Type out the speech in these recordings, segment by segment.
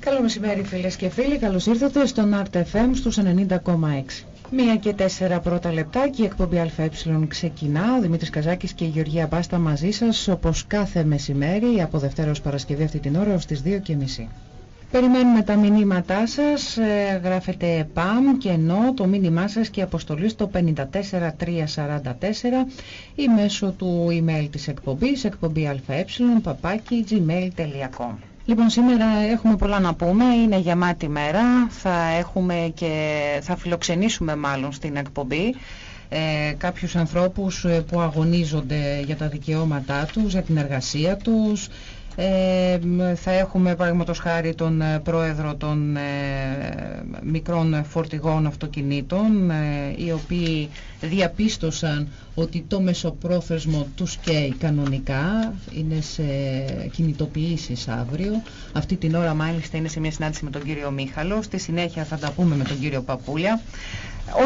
Καλό μεσημέρι φίλες και φίλοι, καλώς ήρθατε στον Art FM στους 90,6. Μία και τέσσερα πρώτα λεπτά και η εκπομπή ΑΕ ξεκινά. Ο Δημήτρης Καζάκης και η Γεωργία Μπάστα μαζί σας όπως κάθε μεσημέρι από Δευτέρα ως Παρασκευή αυτή την ώρα ως τις 2.30. Περιμένουμε τα μηνύματά σας, ε, γράφετε ΠΑΜ και ενώ το μήνυμά σας και αποστολή στο 54344 ή μέσω του email της εκπομπής, εκπομπή αε, παπάκι, gmail.com. Λοιπόν, σήμερα έχουμε πολλά να πούμε, είναι γεμάτη μέρα, θα, έχουμε και, θα φιλοξενήσουμε μάλλον στην εκπομπή ε, κάποιους ανθρώπους ε, που αγωνίζονται για τα δικαιώματά τους, για την εργασία τους, ε, θα έχουμε παραδείγματος χάρη τον ε, πρόεδρο των ε, μικρών φορτηγών αυτοκινήτων ε, οι οποίοι διαπίστωσαν ότι το μεσοπρόθεσμο τους καίει κανονικά είναι σε κινητοποιήσεις αύριο. Αυτή την ώρα μάλιστα είναι σε μια συνάντηση με τον κύριο Μίχαλο. Στη συνέχεια θα τα πούμε με τον κύριο Παπούλια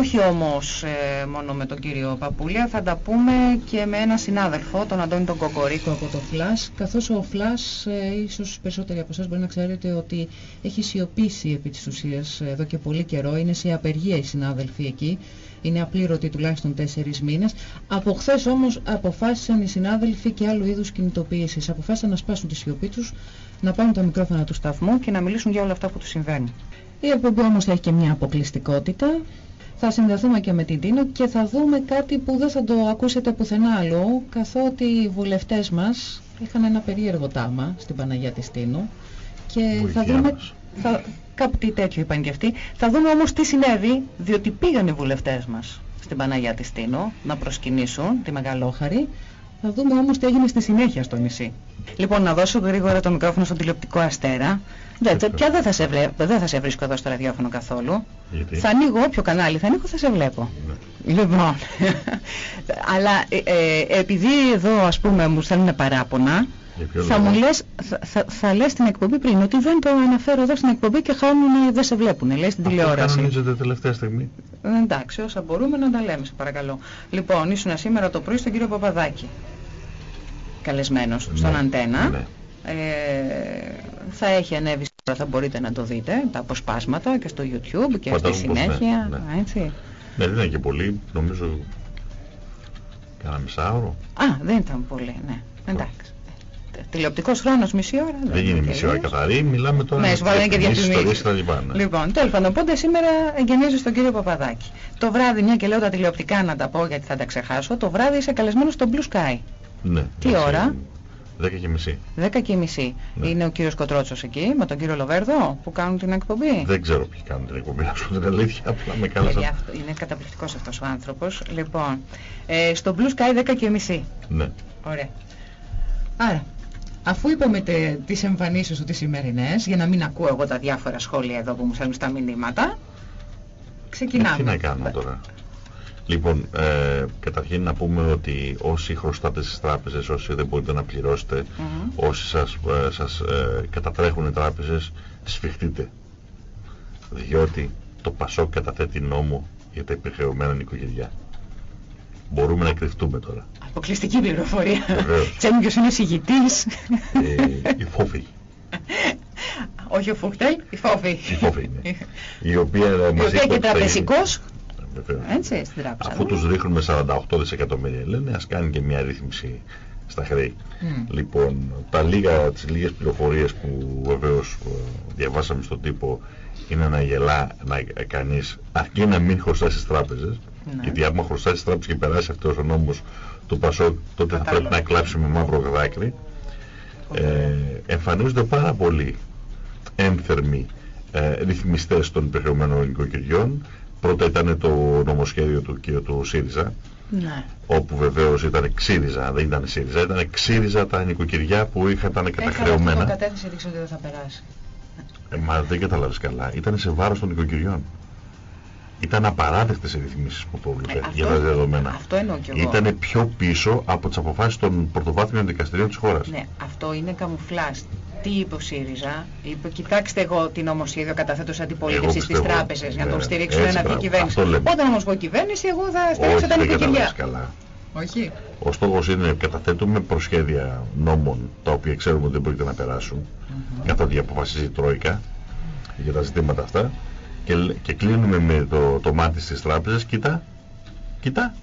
όχι όμως ε, μόνο με τον κύριο Παπούλια, θα τα πούμε και με έναν συνάδελφο, τον Αντώνη τον Κοκορίκο από το Φλάς, καθώς ο Φλάς, ε, ίσως περισσότεροι από εσάς μπορεί να ξέρετε ότι έχει σιωπήσει επί της ουσίας εδώ και πολύ καιρό, είναι σε απεργία οι συνάδελφοι εκεί, είναι απλήρωτοι τουλάχιστον τέσσερις μήνες. Από χθες όμως αποφάσισαν οι συνάδελφοι και άλλου είδους κινητοποίησης. Αποφάσισαν να σπάσουν τη σιωπή τους, να πάρουν τα μικρόφωνα του σταθμού και να μιλήσουν για όλα αυτά που τους συμβαίνουν. Η εκπομπή όμως θα έχει και μια αποκλειστικότητα θα συνδεθούμε και με την Τίνο και θα δούμε κάτι που δεν θα το ακούσετε πουθενά άλλο, καθότι οι βουλευτές μας είχαν ένα περίεργο τάμα στην Παναγία της Τίνου και θα δούμε... Θα, κάτι τέτοιο είπαν και αυτοί. Θα δούμε όμως τι συνέβη, διότι πήγαν οι βουλευτές μας στην Παναγία της Τίνο να προσκυνήσουν τη Μεγαλόχαρη. Θα δούμε όμως τι έγινε στη συνέχεια στο νησί. Λοιπόν, να δώσω γρήγορα το μικρόφωνο στον τηλεοπτικό αστέρα. Δεν, πια δεν θα, σε δεν θα σε βρίσκω εδώ στο ραδιόφωνο καθόλου. Γιατί; Θα ανοίγω όποιο κανάλι θα ανοίγω θα σε βλέπω. Ναι. Λοιπόν, αλλά ε, ε, επειδή εδώ ας πούμε μου στέλνουν παράπονα, Για ποιο θα λόγο; μου λες, θα, θα, θα λες στην εκπομπή πριν ότι δεν το αναφέρω εδώ στην εκπομπή και χάνουν, δεν σε βλέπουν, λέει στην Αυτό τηλεόραση. κανονίζεται τελευταία στιγμή. Ε, εντάξει, όσα μπορούμε να τα λέμε, σε παρακαλώ. Λοιπόν, ήσουν σήμερα το πρωί στον κύριο Παπαδάκη. Καλεσμένος στον Ναι, Αντένα. ναι. Ε, θα έχει ανέβει τώρα, θα μπορείτε να το δείτε, τα αποσπάσματα και στο YouTube και στη Φαντάζομαι πως ναι, συνέχεια. ναι. Έτσι. Ναι, δεν είναι και πολύ, νομίζω. Κάνα μισάωρο. Α, δεν ήταν πολύ, ναι. Εντάξει. Ε, Τηλεοπτικός χρόνος μισή ώρα. Δεν γίνει είναι μισή ώρα τελείως. καθαρή, μιλάμε τώρα Ναι, για σου βάλανε και διαφημίσεις, διαφημίσεις. ιστορίες κτλ. ναι. Λοιπόν, τέλος πάντων, οπότε σήμερα εγκαινίζει στον κύριο Παπαδάκη. Το βράδυ, μια και λέω τα τηλεοπτικά να τα πω γιατί θα τα ξεχάσω, το βράδυ είσαι καλεσμένος στο Blue Sky. Ναι. Τι έτσι, ώρα; Δέκα και μισή. 10 και μισή. Ναι. Είναι ο κύριος Κοτρότσος εκεί, με τον κύριο Λοβέρδο, που κάνουν την εκπομπή. Δεν ξέρω ποιοι κάνουν την εκπομπή, να σου πω την αλήθεια, απλά με Παιδιά, κάλεσαν. αυτό- είναι καταπληκτικός αυτός ο άνθρωπος. Λοιπόν, ε, στο Blue Sky 10 και μισή. Ναι. Ωραία. Άρα, αφού είπαμε τε, τις εμφανίσεις σου τις σημερινές, για να μην ακούω εγώ τα διάφορα σχόλια εδώ που μου στέλνουν στα μηνύματα, ξεκινάμε. Ε, τι να κάνω τώρα; Λοιπόν, ε, καταρχήν να πούμε ότι όσοι χρωστάτε στις τράπεζες, όσοι δεν μπορείτε να πληρώσετε, Μμμ. όσοι σας, ε, σας ε, κατατρέχουν οι τράπεζες, σφιχτείτε. Διότι το ΠΑΣΟΚ καταθέτει νόμο για τα υπερχρεωμένα νοικοκυριά. Μπορούμε να κρυφτούμε τώρα. Αποκλειστική πληροφορία. Βεβαίως. Ξέρουμε ποιος είναι ο συγητής. Ε, η φόβη. Όχι ο Φούχτελ, η Φόφη. Η φόβη είναι. Η οποία Η μας οποία είπε και ότι θα γίνει. τραπεζικός, Βεβαίως. Έτσι, στην τράπεζα. Αφού τους ρίχνουν με 48 δισεκατομμύρια, λένε ας κάνει και μια ρύθμιση στα χρέη. Μμ. Λοιπόν, τα λίγα, τις λίγες πληροφορίες που βεβαίως ε, διαβάσαμε στον τύπο είναι να γελά να, ε, κανείς αρκεί να μην χρωστάει στις τράπεζες Ναι. γιατί άμα χρωστάει στις τράπεζες και περάσει αυτός ο νόμος του ΠΑΣΟΚ τότε θα Κατάλαβα. πρέπει να κλάψει με μαύρο δάκρυ ε, εμφανίζονται πάρα πολλοί έμφερμοι ε, ρυθμιστές των υπερχρεωμένων νοικοκυριών πρώτα ήταν το νομοσχέδιο του, και του ΣΥΡΙΖΑ Ναι. όπου βεβαίως ήταν ξύριζα, δεν ήταν ΣΥΡΙΖΑ, ήταν ξύριζα τα νοικοκυριά που είχαν ήταν Έκανε αυτό το καταχρεωμένα. κατέθεση δείξει ότι δεν θα περάσει. Ε, μα δεν καταλάβεις καλά, ήταν σε βάρος των νοικοκυριών. Ήταν απαράδεκτες οι ρυθμίσεις που προβλέπε Ε, αυτό- για τα δεδομένα. Αυτό εννοώ κι εγώ. Ήταν πιο πίσω από τις αποφάσεις των πρωτοβάθμιων δικαστηρίων της χώρας. Ναι, αυτό είναι καμουφλάζ. Τι είπε ο ΣΥΡΙΖΑ, είπε κοιτάξτε εγώ τι νομοσχέδιο καταθέτω σε αντιπολίτευση Εγώ στις πιστεύω, τράπεζες για να ναι, τον στηρίξουν έτσι, να βγει η μπράβο, κυβέρνησης. αυτό λέμε. Όταν όμως πω κυβέρνηση, εγώ θα στηρίξω Όχι, τα δεν νοικοκυριά. καταλάβεις καλά. Όχι. Ο στόχος είναι καταθέτουμε προσχέδια νόμων τα οποία ξέρουμε ότι δεν πρόκειται να περάσουν κατά ό,τι αποφασίζει η Τρόικα για τα ζητήματα αυτά και, και κλείνουμε με το, το μάτι στις τράπεζες, κοίτα, κοίτα,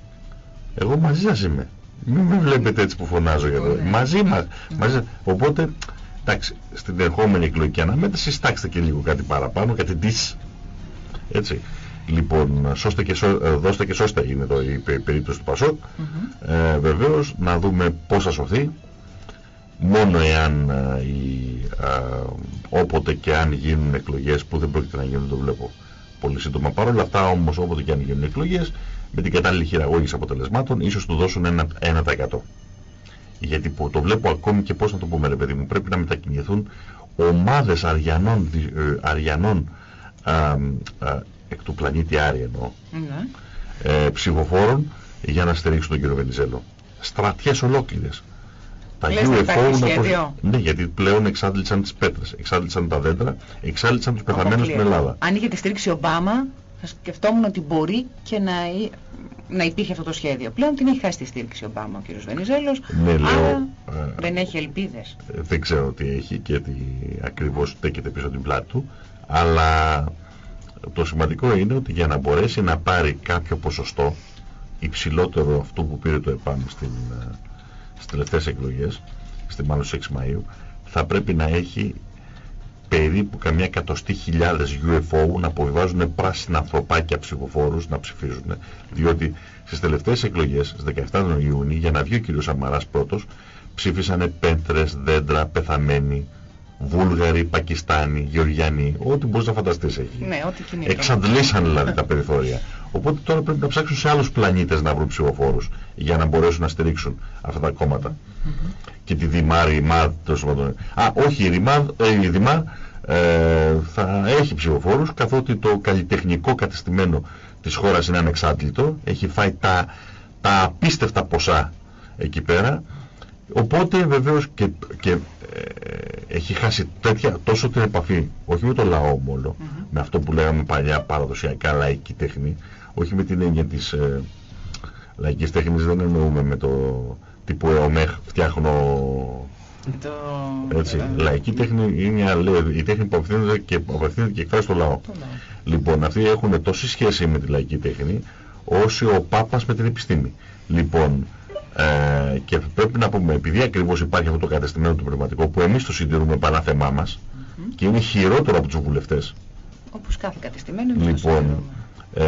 εγώ μαζί σας είμαι. Μην με βλέπετε έτσι που φωνάζω για το. Μαζί μας. Μαζί. Οπότε, εντάξει, στην ερχόμενη εκλογική αναμέτρηση στάξτε και λίγο κάτι παραπάνω, κάτι της. Έτσι. Λοιπόν, σώστε και σώ, ε, δώστε και σώστε είναι το, η περίπτωση του Πασόκ. Mm ε, βεβαίως, να δούμε πώς θα σωθεί. Μόνο εάν ε, η, όποτε και αν γίνουν εκλογές που δεν πρόκειται να γίνουν, το βλέπω πολύ σύντομα. Παρ' όλα αυτά όμως όποτε και αν γίνουν εκλογές, με την κατάλληλη χειραγώγηση αποτελεσμάτων, ίσως του δώσουν ένα, 1%. Γιατί που το βλέπω ακόμη και πώς να το πούμε ρε παιδί μου, πρέπει να μετακινηθούν ομάδες αριανών, αριανών εκ του πλανήτη Άρη εννοώ, ναι. ε, ψηφοφόρων για να στηρίξουν τον κύριο Βενιζέλο. Στρατιές ολόκληρες. Τα UFO να Ναι, γιατί πλέον εξάντλησαν τις πέτρες, εξάντλησαν τα δέντρα, εξάντλησαν τους πεθαμένους στην Ελλάδα. Αν είχε τη στήριξη Ομπάμα, θα σκεφτόμουν ότι μπορεί και να, να υπήρχε αυτό το σχέδιο. Πλέον την έχει χάσει τη στήριξη Ομπάμα ο κύριος Βενιζέλος, ναι, λέω, ε, δεν έχει ελπίδες. Ε, δεν ξέρω τι έχει και τι ακριβώς στέκεται πίσω την πλάτη του, αλλά το σημαντικό είναι ότι για να μπορέσει να πάρει κάποιο ποσοστό υψηλότερο αυτό που πήρε το ΕΠΑΜ στην, ε, στις τελευταίες εκλογές, στη μάλλον 6 Μαΐου, θα πρέπει να έχει περίπου καμιά εκατοστή χιλιάδες UFO να αποβιβάζουν πράσινα ανθρωπάκια ψηφοφόρους να ψηφίζουν. Διότι στις τελευταίες εκλογές, στις 17 Ιούνιου, για να βγει ο κ. Σαμαράς πρώτος, ψήφισαν πέντρες, δέντρα, πεθαμένοι, Βούλγαροι, Πακιστάνοι, Γεωργιανοί, ό,τι μπορείς να φανταστείς εκεί. Ναι, ό,τι Εξαντλήσαν δηλαδή τα περιθώρια. Οπότε τώρα πρέπει να ψάξουν σε άλλους πλανήτες να βρουν ψηφοφόρους για να μπορέσουν να στηρίξουν αυτά τα κόμματα. Mm -hmm. Και τη Δημάρ, η ΜΑΔ, το Α, όχι, η, Rimad, ε, η Δημάρ ε, θα έχει ψηφοφόρους καθότι το καλλιτεχνικό κατεστημένο της χώρας είναι ανεξάντλητο. Έχει φάει τα, τα απίστευτα ποσά εκεί πέρα. Οπότε βεβαίως και, και ε, έχει χάσει τέτοια, τόσο την επαφή, όχι με το λαό μόνο, με αυτό που λέγαμε παλιά παραδοσιακά λαϊκή τέχνη, όχι με την έννοια της ε, λαϊκής τέχνης, δεν εννοούμε με το τύπου ΕΟΜΕΧ φτιάχνω το... Έτσι, ε, λαϊκή τέχνη είναι λέει, η τέχνη που απευθύνεται και, απευθύνεται και εκφράζει το λαό. Το λαό. Λοιπόν, αυτοί έχουν τόση σχέση με τη λαϊκή τέχνη, όσο ο Πάπας με την επιστήμη. Λοιπόν, ε, και πρέπει να πούμε, επειδή ακριβώς υπάρχει αυτό το κατεστημένο του πνευματικό που εμείς το συντηρούμε θέμά μας και είναι χειρότερο από τους βουλευτές. Όπως κάθε κατεστημένο Λοιπόν, ε,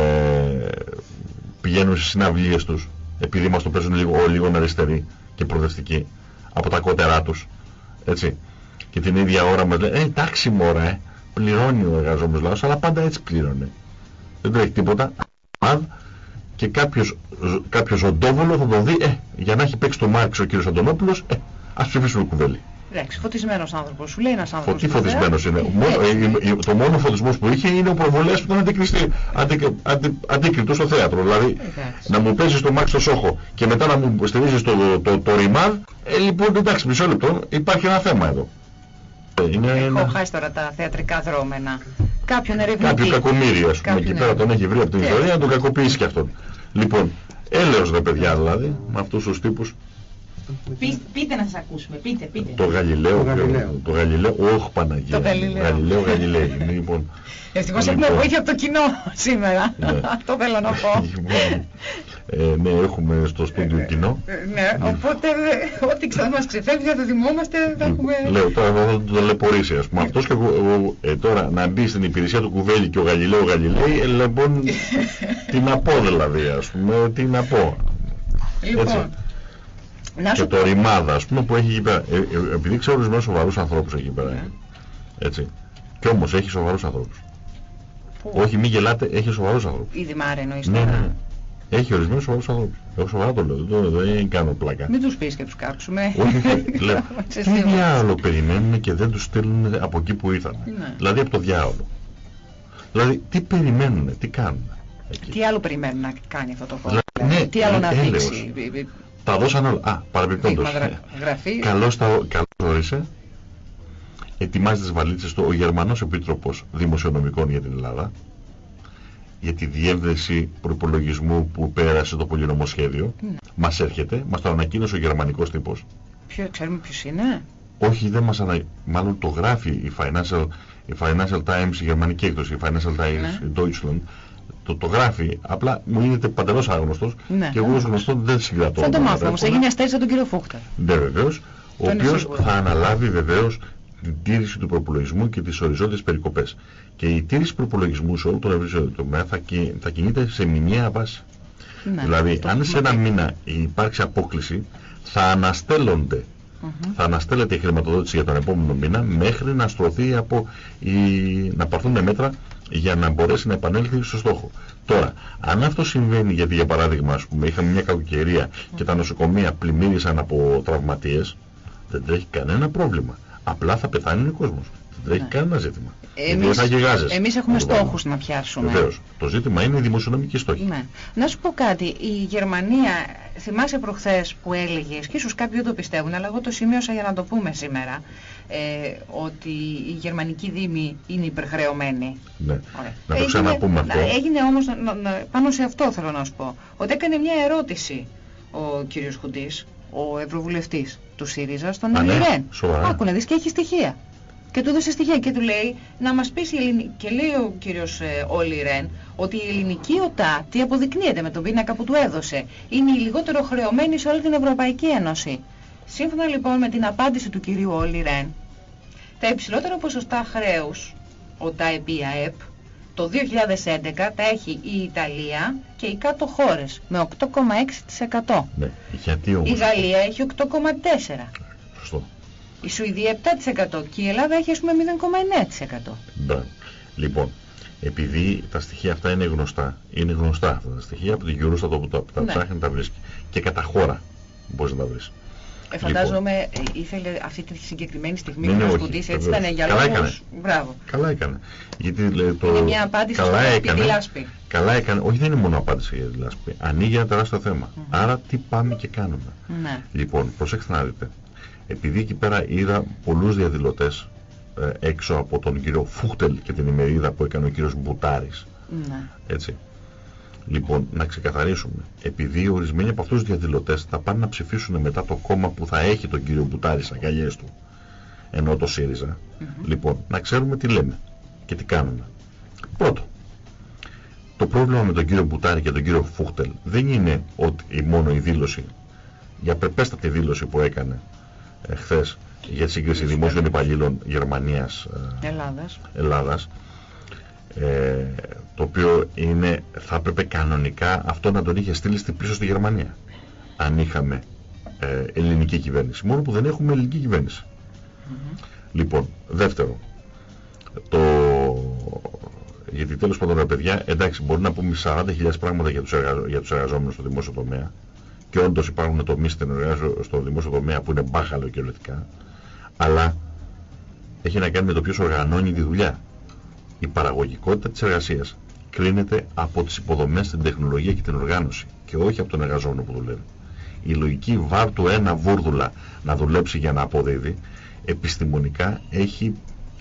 πηγαίνουν στις συναυλίες τους επειδή μας το παίζουν λίγο, λίγο αριστεροί και προοδευτικοί από τα κότερά τους. Έτσι. Και την ίδια ώρα μας λέει, ε, εντάξει μωρέ, ε, πληρώνει ο εργαζόμενος λαός, αλλά πάντα έτσι πλήρωνε. Δεν τρέχει τίποτα και κάποιος, κάποιος οντόβολος θα τον δει, ε, για να έχει παίξει το Μάρξ ο κύριος Αντωνόπουλος, ε, ας ψηφίσουμε κουβέλι. Εντάξει, φωτισμένος άνθρωπος σου λέει ένας άνθρωπος. Τι φωτισμένος είναι. Ε, ε, το μόνο φωτισμός που είχε είναι ο προβολέας που ήταν αντίκριτος στο θέατρο. Δηλαδή να μου παίζεις το Μάρξ στο Σόχο και μετά να μου στηρίζεις το, το, το, Ριμάδ, ε, λοιπόν εντάξει μισό λεπτό, υπάρχει ένα θέμα εδώ. Είναι Έχω ένα... χάσει τώρα τα θεατρικά δρόμενα. Κάποιον ερευνητή. Κάποιο κακομίρι, ας πούμε, εκεί πέρα τον έχει βρει από την ιστορία να τον κακοποιήσει και αυτόν. Λοιπόν, έλεος ρε παιδιά δηλαδή, με αυτούς τους τύπους. Πείτε να σας ακούσουμε, πείτε, πείτε. Το Γαλιλαίο, το Γαλιλαίο, όχι Παναγία. Το Γαλιλαίο. Γαλιλαίο, Γαλιλαίο. λοιπόν, Ευτυχώς έχουμε λοιπόν. βοήθεια από το κοινό σήμερα. Ναι. Αυτό θέλω να πω. Λοιπόν, ε, ναι, έχουμε στο στούντιο ε, κοινό. Ε, ναι, οπότε ό,τι ξανά μας ξεφεύγει θα το θυμόμαστε, θα έχουμε... Λέω, τώρα θα το ταλαιπωρήσει, ας πούμε. Αυτός και εγώ, ε, τώρα να μπει στην υπηρεσία του Κουβέλη και ο Γαλιλαίο Γαλιλαίη, ε, λοιπόν, τι να πω δηλαδή, ας πούμε, τι να πω. Λοιπόν, Να και το ρημάδα, ας πούμε, που έχει εκεί πέρα. Ε, ε, επειδή ξέρω ορισμένους σοβαρούς ανθρώπους εκεί πέρα. Ναι. Έτσι. Κι όμως έχει σοβαρούς ανθρώπους. Όχι, μην γελάτε, έχει σοβαρούς ανθρώπους. Ήδη μ' εννοείς ναι, ναι, ναι. Έχει ορισμένους σοβαρούς ανθρώπους. Εγώ σοβαρά το λέω, δεν, δεν κάνω πλάκα. Μην τους πεις και τους κάψουμε. Όχι, λέω. Τι διάολο περιμένουν και δεν τους στέλνουν από εκεί που ήρθαν; Ναι. Δηλαδή από το διάολο. Δηλαδή τι περιμένουν, τι κάνουν. Εκεί; Τι άλλο περιμένουν να κάνει αυτό το χώρο; Δηλαδή, ναι, τι άλλο να δείξει; Τα δώσαν όλα. Α, παραπιπτόντως. Καλώς τα όρισε ετοιμάζει τις βαλίτσες του ο Γερμανός Επίτροπος Δημοσιονομικών για την Ελλάδα για τη διεύθυνση προπολογισμού που πέρασε το πολυνομοσχέδιο. Ναι. Μας έρχεται, μας το ανακοίνωσε ο γερμανικός τύπος. Ποιο, ξέρουμε ποιος είναι; όχι δεν μας ανα... μάλλον το γράφει η Financial, η Financial Times, η γερμανική έκδοση, η Financial Times, Ναι. η Deutschland, το, το γράφει, απλά μου γίνεται παντελώς άγνωστος Ναι. και εγώ ως γνωστό δεν συγκρατώ. Θα το ονόματα μάθω όμως. εύκολα. Έγινε αστέρι τον κύριο Φούχτα. Ναι, βεβαίως, ο Αυτό είναι οποίος σίγουρο. θα αναλάβει βεβαίως την τήρηση του προπολογισμού και τις οριζόντιες περικοπές. Και η τήρηση του προπολογισμού σε όλο τον ευρύτερο τομέα θα, κι- θα κινείται σε μηνιαία βάση. Ναι. δηλαδή, Το αν σε έχουμε ένα πει. μήνα υπάρξει απόκληση, θα αναστέλλονται Μμμ. θα αναστέλλεται η χρηματοδότηση για τον επόμενο μήνα μέχρι να στρωθεί από η... να πάρθουν μέτρα για να μπορέσει να επανέλθει στο στόχο. Τώρα, αν αυτό συμβαίνει, γιατί για παράδειγμα, ας πούμε, είχαμε μια κακοκαιρία και τα νοσοκομεία πλημμύρισαν από τραυματίες, δεν τρέχει κανένα πρόβλημα. Απλά θα πεθάνει ο κόσμος. Δεν τρέχει Ναι. κανένα ζήτημα. Γιατί Εμείς, δεν θα γεγάζεσαι. εμείς έχουμε Να το βάλουμε. στόχους να πιάσουμε. Βεβαίως. Το ζήτημα είναι η δημοσιονομική στόχη. Ναι. Να σου πω κάτι. Η Γερμανία, θυμάσαι προχθές που έλεγες, και ίσως κάποιοι δεν το πιστεύουν, αλλά εγώ το σημείωσα για να το πούμε σήμερα, ε, ότι η γερμανική δήμη είναι υπερχρεωμένη. Ναι. Ωραία. Να το ξαναπούμε αυτό. να- έγινε όμως, να- να- να- πάνω σε αυτό θέλω να σου πω, ότι έκανε μια ερώτηση ο κύριος Χουντής, ο ευρωβουλευτής του ΣΥΡΙΖΑ, στον Α, ναι, Ολιρέν. σοβαρά. Άκου να δεις και έχει στοιχεία. Και του έδωσε στοιχεία και του λέει να μας πεις η ελληνική, και λέει ο κύριος ε, Όλι Ρεν, ότι η ελληνική ΟΤΑ, τι αποδεικνύεται με τον πίνακα που του έδωσε, είναι η λιγότερο χρεωμένη σε όλη την Ευρωπαϊκή Ένωση. Σύμφωνα λοιπόν με την απάντηση του κυρίου Όλι Ρεν, τα υψηλότερα ποσοστά χρέους, ΟΤΑ επί ΑΕΠ, το 2011 τα έχει η Ιταλία και οι κάτω χώρες με 8,6%. ναι. Γιατί Η όμως. Γαλλία έχει 8,4%. Σωστό. Η Σουηδία 7% και η Ελλάδα έχει ας πούμε 0,9%. Μπράβο. Λοιπόν, επειδή τα στοιχεία αυτά είναι γνωστά, είναι γνωστά αυτά τα στοιχεία από την Eurostat όπου τα, τα Ναι. ψάχνει τα βρίσκει. Και κατά χώρα μπορείς να τα βρεις. Ε, φαντάζομαι ε, ήθελε αυτή τη συγκεκριμένη στιγμή Ναι, ναι, ο όχι, Σκουντής έτσι βεβαίως. ήταν για Καλά λόγους. Μπράβο. Καλά έκανε. Γιατί λέει, το... Είναι μια απάντηση καλά στο έκανε, σπίτι λάσπη. Καλά έκανε. Όχι δεν είναι μόνο απάντηση για τη λάσπη. Ανοίγει ένα τεράστιο θέμα. Μμμ. Άρα τι πάμε και κάνουμε. Ναι. Λοιπόν, προσέξτε να δείτε. Επειδή εκεί πέρα είδα πολλούς διαδηλωτές ε, έξω από τον κύριο Φούχτελ και την ημερίδα που έκανε ο κύριος Μπουτάρης. ναι. Έτσι. Λοιπόν, να ξεκαθαρίσουμε. Επειδή ορισμένοι από αυτούς τους διαδηλωτές θα πάνε να ψηφίσουν μετά το κόμμα που θα έχει τον κύριο Μπουτάρης στις αγκαλιές του, ενώ το ΣΥΡΙΖΑ, Μμμ. λοιπόν, να ξέρουμε τι λέμε και τι κάνουμε. Πρώτο, το πρόβλημα με τον κύριο Μπουτάρη και τον κύριο Φούχτελ δεν είναι ότι η μόνο η δήλωση, η απεπέστατη δήλωση που έκανε ε, χθες για τη σύγκριση δημόσιων υπαλλήλων Γερμανίας ε, Ελλάδας. Ελλάδας ε, το οποίο είναι, θα έπρεπε κανονικά αυτό να τον είχε στείλει στην πίσω στη Γερμανία αν είχαμε ε, ελληνική κυβέρνηση μόνο που δεν έχουμε ελληνική κυβέρνηση Μμμ. λοιπόν, δεύτερο το γιατί τέλος πάντων ρε παιδιά εντάξει μπορεί να πούμε 40.000 πράγματα για τους, εργαζο... για τους εργαζόμενους στο δημόσιο τομέα και όντως υπάρχουν τομείς στην εργαζο- στο δημόσιο τομέα που είναι μπάχαλο κυριολεκτικά αλλά έχει να κάνει με το ποιος οργανώνει τη δουλειά η παραγωγικότητα της εργασίας κρίνεται από τις υποδομές, την τεχνολογία και την οργάνωση και όχι από τον εργαζόμενο που δουλεύει. Η λογική βάρ του ένα βούρδουλα να δουλέψει για να αποδίδει επιστημονικά έχει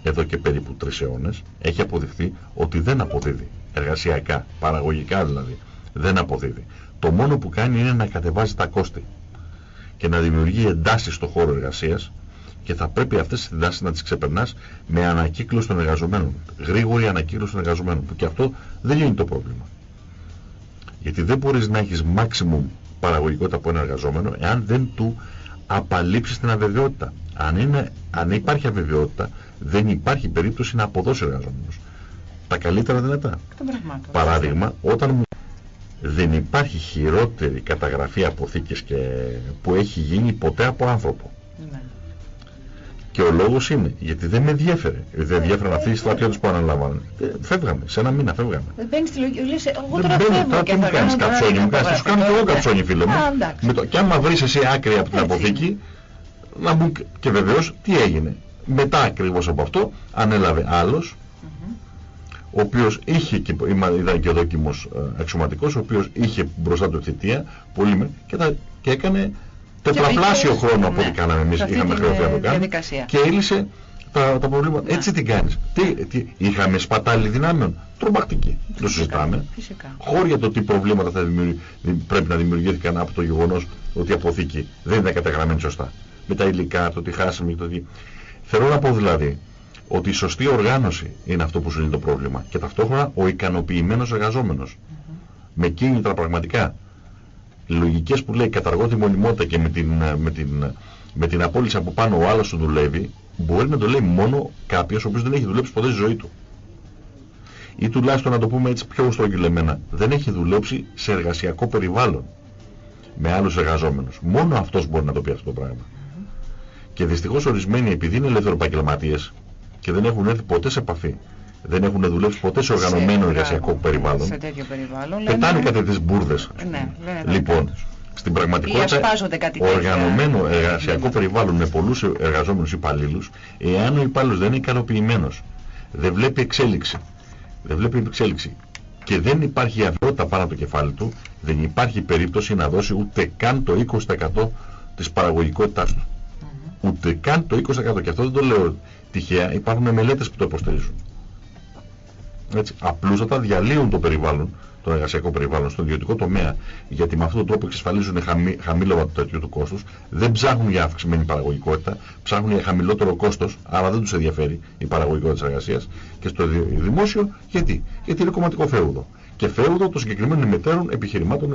εδώ και περίπου τρεις αιώνες έχει αποδειχθεί ότι δεν αποδίδει εργασιακά, παραγωγικά δηλαδή δεν αποδίδει. Το μόνο που κάνει είναι να κατεβάζει τα κόστη και να δημιουργεί εντάσεις στο χώρο εργασίας και θα πρέπει αυτές τις εντάσεις να τις ξεπερνάς με ανακύκλωση των εργαζομένων. Γρήγορη ανακύκλωση των εργαζομένων. Που και αυτό δεν είναι το πρόβλημα. Γιατί δεν μπορείς να έχεις maximum παραγωγικότητα από ένα εργαζόμενο εάν δεν του απαλείψεις την αβεβαιότητα. Αν, είναι, αν υπάρχει αβεβαιότητα δεν υπάρχει περίπτωση να αποδώσει ο εργαζόμενος. Τα καλύτερα δυνατά. Εκ των πραγμάτων. Παράδειγμα, όταν μου δεν υπάρχει χειρότερη καταγραφή αποθήκες και που έχει γίνει ποτέ από άνθρωπο. Ναι. Και ο λόγος είναι, γιατί δεν με ενδιέφερε. Δεν ενδιαφέραν αυτοί οι στρατιώτες που αναλάμβανε. Ε, Φεύγαμε, σε ένα μήνα φεύγαμε. Δεν μπαίνεις στη λογική, λες, εγώ Δεν τώρα μπαίνω, φεύγω τώρα και τι μου θα κάνεις κάνω καψόνι, τώρα μου κάνεις, θα σου κάνω και εγώ καψόνι φίλε μου. Α, εντάξει. Με το, και άμα βρεις εσύ άκρη από την Έτσι αποθήκη, να μπουν, και- και βεβαίως τι έγινε. Μετά ακριβώς από αυτό ανέλαβε άλλος, Μμμ. ο οποίος είχε και, είμα- ήταν και ο δόκιμος ε, αξιωματικός, ο οποίος είχε μπροστά του θητεία, πολύ με, και, τα, και έκανε τετραπλάσιο μπήκε, χρόνο από ναι, ό,τι κάναμε εμείς, σε αυτή είχαμε την, χρεωθεί να το ε, κάνουμε διαδικασία. και έλυσε τα, τα προβλήματα. Ναι. Έτσι την κάνεις. Τι, τι, είχαμε σπατάλη δυνάμεων. Τρομακτική. Το συζητάμε. Φυσικά. Χώρια το τι προβλήματα θα δημιουργη- πρέπει να δημιουργήθηκαν από το γεγονός ότι η αποθήκη δεν ήταν καταγραμμένη σωστά. με τα υλικά, το τι χάσαμε, το τι... Θέλω να πω δηλαδή ότι η σωστή οργάνωση είναι αυτό που σου είναι το πρόβλημα και ταυτόχρονα ο ικανοποιημένος εργαζόμενος. Με κίνητρα πραγματικά. Λογικές που λέει καταργώ τη μονιμότητα και με την, με την, με την απόλυση από πάνω ο άλλος του δουλεύει, μπορεί να το λέει μόνο κάποιος ο οποίος δεν έχει δουλέψει ποτέ στη ζωή του. Ή τουλάχιστον να το πούμε έτσι πιο στρογγυλεμένα, δεν έχει δουλέψει σε εργασιακό περιβάλλον με άλλους εργαζόμενους. Μόνο αυτός μπορεί να το πει αυτό το πράγμα. Και δυστυχώς ορισμένοι επειδή είναι ελεύθερο-επαγγελματίες και δεν έχουν έρθει ποτέ σε επαφή, δεν έχουν δουλέψει ποτέ σε οργανωμένο εργασιακό περιβάλλον, σε τέτοιο περιβάλλον πετάνε λέμε... κάτι τις μπουρδες. Ναι, λοιπόν, στην πραγματικότητα, οργανωμένο εργασιακό περιβάλλον με πολλούς εργαζόμενους υπαλλήλους, εάν ο υπάλληλος δεν είναι ικανοποιημένος, δεν βλέπει εξέλιξη, δεν βλέπει εξέλιξη και δεν υπάρχει αβεβαιότητα πάνω από το κεφάλι του, δεν υπάρχει περίπτωση να δώσει ούτε καν το 20% της παραγωγικότητάς του. Ούτε καν το 20% και αυτό δεν το λέω τυχαία, υπάρχουν μελέτες που το υποστηρίζουν. Έτσι, απλούστατα διαλύουν το περιβάλλον, το εργασιακό περιβάλλον στον ιδιωτικό τομέα, γιατί με αυτόν τον τρόπο εξασφαλίζουν χαμη, χαμηλό το τέτοιο του κόστου, δεν ψάχνουν για αυξημένη παραγωγικότητα, ψάχνουν για χαμηλότερο κόστος, άρα δεν τους ενδιαφέρει η παραγωγικότητα της εργασίας. Και στο δημόσιο, γιατί, γιατί είναι κομματικό φέουδο. Και φέουδο των συγκεκριμένων μετέρων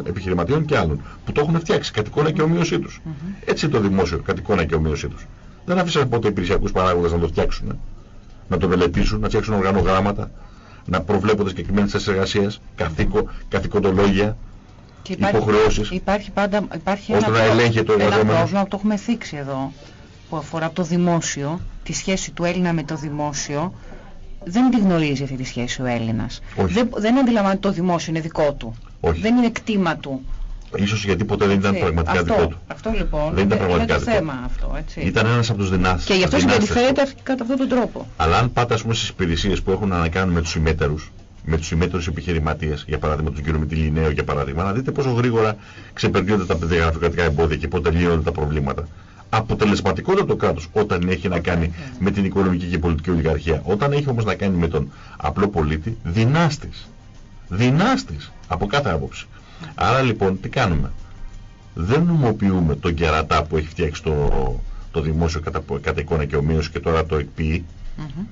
επιχειρηματιών και άλλων, που το έχουν φτιάξει κατ' εικόνα και ομοίωσή τους. Έτσι είναι το δημόσιο κατ' εικόνα και ομοίωσή τους. Δεν αφήσαν ποτέ υπηρεσιακούς παράγοντες να το φτιάξουν, να το μελετήσουν, να φτιάξουν οργανογράμματα, να προβλέπονται συγκεκριμένες θέσεις εργασίας, καθήκο, καθηκοντολόγια, υποχρεώσεις, υπάρχει πάντα υπάρχει ώστε ένα, να ελέγχει το εργαζόμενο. Ένα πρόβλημα που το έχουμε θίξει εδώ, που αφορά το δημόσιο, τη σχέση του Έλληνα με το δημόσιο, δεν τη γνωρίζει αυτή τη σχέση ο Έλληνας. Δεν, δεν αντιλαμβάνεται το δημόσιο είναι δικό του. Όχι. Δεν είναι κτήμα του. Ίσως γιατί ποτέ δεν ήταν πραγματικά αυτό, δικό του. Αυτό λοιπόν δεν ήταν πραγματικά είναι το θέμα αυτό. Έτσι. Ήταν ένας από τους δυνάστες. Και γι' αυτό συμπεριφέρεται κατά αυτόν τον τρόπο. Αλλά αν πάτε ας πούμε στις υπηρεσίες που έχουν να κάνουν με τους συμμέτερους, με τους συμμέτερους επιχειρηματίες, για παράδειγμα τον κύριο Μητυλινέο για παράδειγμα, να δείτε πόσο γρήγορα ξεπερνιόνται τα διαγραφειοκρατικά εμπόδια και πότε λύνονται τα προβλήματα. Αποτελεσματικότητα το κράτος όταν έχει να κάνει με την οικονομική και πολιτική ολιγαρχία. Όταν έχει όμως να κάνει με τον απλό πολίτη, δυνάστης. Δυνάστης από κάθε άποψη. Άρα λοιπόν τι κάνουμε; Δεν νομοποιούμε τον κερατά που έχει φτιάξει το, το δημόσιο κατά, κατά εικόνα και ομοίωση και τώρα το εκποιεί. Mm -hmm.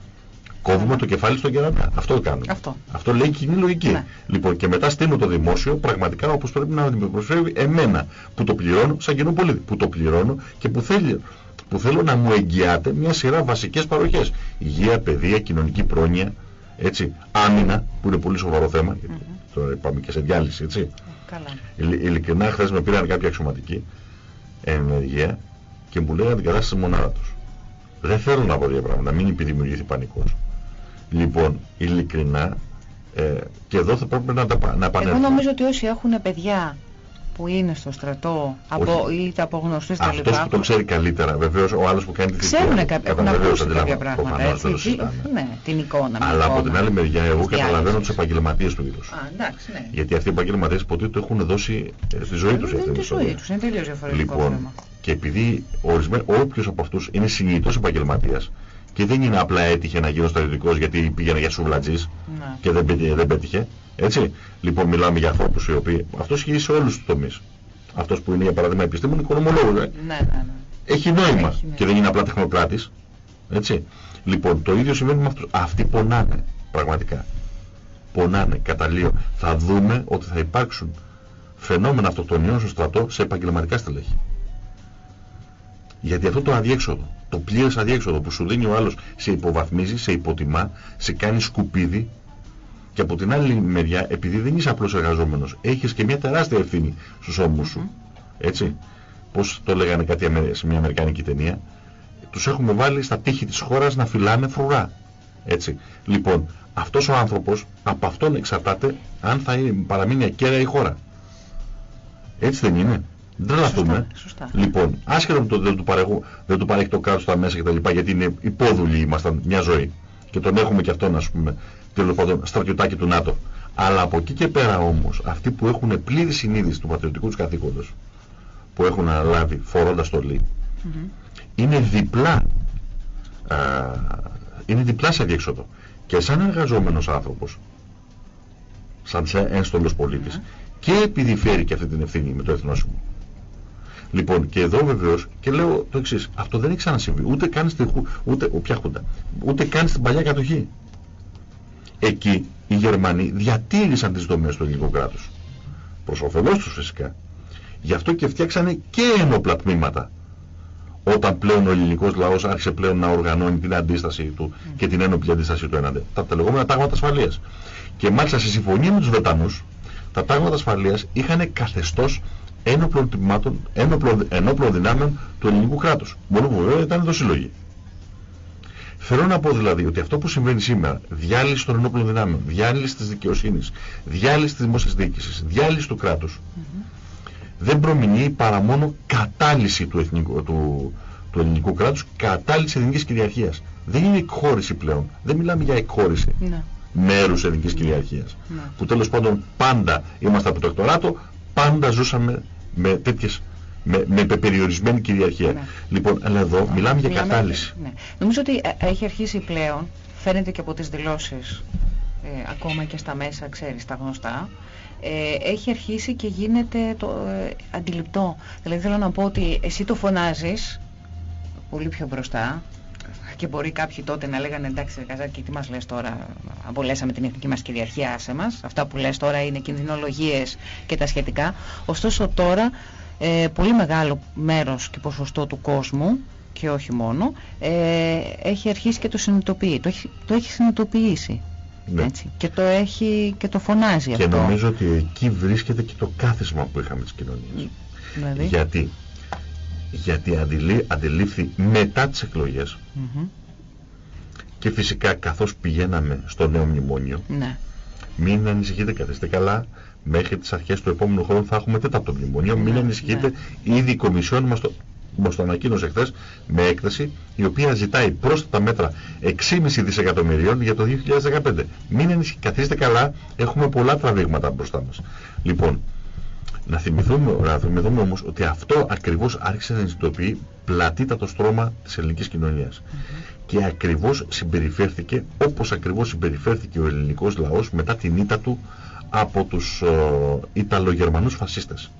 Κόβουμε το κεφάλι στον κερατά. Αυτό κάνουμε. Αυτό. Αυτό λέει κοινή λογική. Ναι. Λοιπόν, και μετά στείλουμε το δημόσιο πραγματικά όπως πρέπει να αντιμετωπίσει εμένα που το πληρώνω σαν κοινό πολίτη. Που το πληρώνω και που, θέλει, που θέλω να μου εγγυάται μια σειρά βασικές παροχές. Υγεία, παιδεία, κοινωνική πρόνοια, έτσι, άμυνα που είναι πολύ σοβαρό θέμα. Mm -hmm. Τώρα πάμε και σε διάλυση, έτσι. Καλά. Ειλικρινά χθες με πήραν κάποια αξιωματική ενεργεία και μου λέγανε την κατάσταση μονάδα τους. Δεν θέλω να πω πράγματα, να μην επιδημιουργηθεί πανικός. Λοιπόν, ειλικρινά, ε, και εδώ θα πρέπει να, τα, να επανέλθουμε. Εγώ νομίζω ότι όσοι έχουν παιδιά που είναι στο στρατό από, είτε από γνωστές τα λοιπά. Αυτός που το ξέρει καλύτερα, βεβαίως ο άλλος που κάνει τη θητεία. Ξέρουν κάποια, έχουν ακούσει κάποια πράγματα, έτσι, ναι, την εικόνα. Αλλά από την άλλη μεριά εγώ καταλαβαίνω τους επαγγελματίες του είδους. Α, εντάξει, ναι. Γιατί αυτοί οι επαγγελματίες ποτέ το έχουν δώσει ε, στη ζωή τους. Είναι τη ζωή τους, είναι τελείως διαφορετικό λοιπόν, θέμα. Και επειδή όποιος από αυτούς είναι συνειδητός επαγγελματίας και δεν είναι απλά έτυχε να γίνω στρατιωτικός γιατί πήγαινε για σουβλατζής ναι. και δεν, δεν πέτυχε, έτσι. Λοιπόν, μιλάμε για ανθρώπους οι οποίοι. Αυτός ισχύει σε όλους τους τομείς. Αυτός που είναι για παράδειγμα επιστήμον, οικονομολόγος. Ε. Ναι, ναι, ναι. Έχει νόημα Έχει, ναι. και δεν είναι απλά τεχνοκράτης. Έτσι. Λοιπόν, το ίδιο σημαίνει με αυτούς. Αυτοί πονάνε, πραγματικά. Πονάνε, καταλύω. Θα δούμε ότι θα υπάρξουν φαινόμενα αυτοκτονιών στο στρατό σε επαγγελματικά στελέχη. Γιατί αυτό το αδιέξοδο, το πλήρες αδιέξοδο που σου δίνει ο άλλος σε υποβαθμίζει, σε υποτιμά, σε κάνει σκουπίδι, και από την άλλη μεριά, επειδή δεν είσαι απλός εργαζόμενος, έχεις και μια τεράστια ευθύνη στους ώμους σου. Έτσι. Πώς το λέγανε κάτι σε μια αμερικανική ταινία. Τους έχουμε βάλει στα τείχη της χώρας να φυλάνε φρουρά. Έτσι. Λοιπόν, αυτός ο άνθρωπος, από αυτόν εξαρτάται αν θα παραμείνει ακέραια η χώρα. Έτσι δεν είναι. Δεν τρελαθούμε. Λοιπόν, άσχετα με το δεν του, παρέχω, δεν του παρέχει το κράτος στα μέσα κτλ. Γιατί είναι υπόδουλοι ήμασταν μια ζωή. Και τον έχουμε και αυτόν, ας πούμε, τέλος πάντων στρατιωτάκι του ΝΑΤΟ. Αλλά από εκεί και πέρα όμως, αυτοί που έχουν πλήρη συνείδηση του πατριωτικού τους καθήκοντος, που έχουν αναλάβει φορώντας στολή, mm -hmm. είναι διπλά, α, είναι διπλά σε διέξοδο. Και σαν εργαζόμενος άνθρωπος, σαν ένστολος πολίτης, mm -hmm. και επειδή φέρει και αυτή την ευθύνη με το εθνόσημο, Λοιπόν, και εδώ βεβαίως, και λέω το εξής, αυτό δεν έχει ξανασυμβεί, ούτε καν στην, ούτε, ποια χούντα, ούτε καν στην παλιά κατοχή. Εκεί οι Γερμανοί διατήρησαν τις δομές του ελληνικού κράτους. Προς όφελός τους φυσικά. Γι' αυτό και φτιάξανε και ένοπλα τμήματα. Όταν πλέον ο ελληνικός λαός άρχισε πλέον να οργανώνει την αντίσταση του και την ένοπλη αντίσταση του έναντι. Τα, τα λεγόμενα τάγματα ασφαλείας. Και μάλιστα σε συμφωνία με τους Βρετανούς, τα τάγματα ασφαλείας είχαν καθεστώς ένοπλων, τμήματων, ένοπλων, ενόπλων δυνάμεων του ελληνικού κράτους. Μόνο που βέβαια ήταν συλλογή. Θέλω να πω δηλαδή ότι αυτό που συμβαίνει σήμερα, διάλυση των ενόπλων δυνάμεων, διάλυση της δικαιοσύνης, διάλυση της δημόσιας διοίκησης, διάλυση του κράτους, δεν προμηνύει παρά μόνο κατάλυση του, εθνικού, του, του ελληνικού κράτους, κατάλυση εθνικής κυριαρχίας. Δεν είναι εκχώρηση πλέον. Δεν μιλάμε για εκχώρηση ναι. μέρους εθνικής ναι. κυριαρχίας. Ναι. Που τέλος πάντων πάντα είμαστε από το εκτοράτο, πάντα ζούσαμε με τέτοιες με, με περιορισμένη κυριαρχία. Ναι. Λοιπόν, αλλά εδώ μιλάμε για κατάλυση. Ναι. Νομίζω ότι ε, έχει αρχίσει πλέον, φαίνεται και από τις δηλώσεις, ε, ακόμα και στα μέσα, ξέρεις, τα γνωστά, ε, έχει αρχίσει και γίνεται το ε, αντιληπτό. Δηλαδή θέλω να πω ότι εσύ το φωνάζεις πολύ πιο μπροστά και μπορεί κάποιοι τότε να λέγανε εντάξει Καζάκη τι μας λες τώρα απολέσαμε την εθνική μας κυριαρχία σε μας αυτά που λες τώρα είναι κινδυνολογίες και τα σχετικά ωστόσο τώρα ε, πολύ μεγάλο μέρος και ποσοστό του κόσμου και όχι μόνο ε, έχει αρχίσει και το συνειδητοποιεί το έχει, το έχει συνειδητοποιήσει ναι. Έτσι. Και το έχει και το φωνάζει και αυτό. Και νομίζω ότι εκεί βρίσκεται και το κάθισμα που είχαμε τις κοινωνίες. Δηλαδή; Γιατί, γιατί αντιλή, αντιλήφθη μετά τις εκλογές και φυσικά καθώς πηγαίναμε στο νέο μνημόνιο ναι. μην ανησυχείτε καθίστε καλά μέχρι τις αρχές του επόμενου χρόνου θα έχουμε τέταρτο μνημόνιο. Μην ναι, ανησυχείτε, ναι. ήδη η Κομισιόν μας το, μας το ανακοίνωσε χθες με έκθεση η οποία ζητάει πρόσθετα μέτρα 6,5 δισεκατομμυρίων για το 2015. Μην ανησυχείτε, καθίστε καλά, έχουμε πολλά τραβήγματα μπροστά μας. Λοιπόν, να θυμηθούμε, να θυμηθούμε όμως ότι αυτό ακριβώς άρχισε να συνειδητοποιεί πλατήτατος στρώμα της ελληνικής κοινωνίας. Και ακριβώς συμπεριφέρθηκε όπως ακριβώς συμπεριφέρθηκε ο ελληνικός λαός μετά την ήττα του από τους ε, Ιταλογερμανούς φασίστες.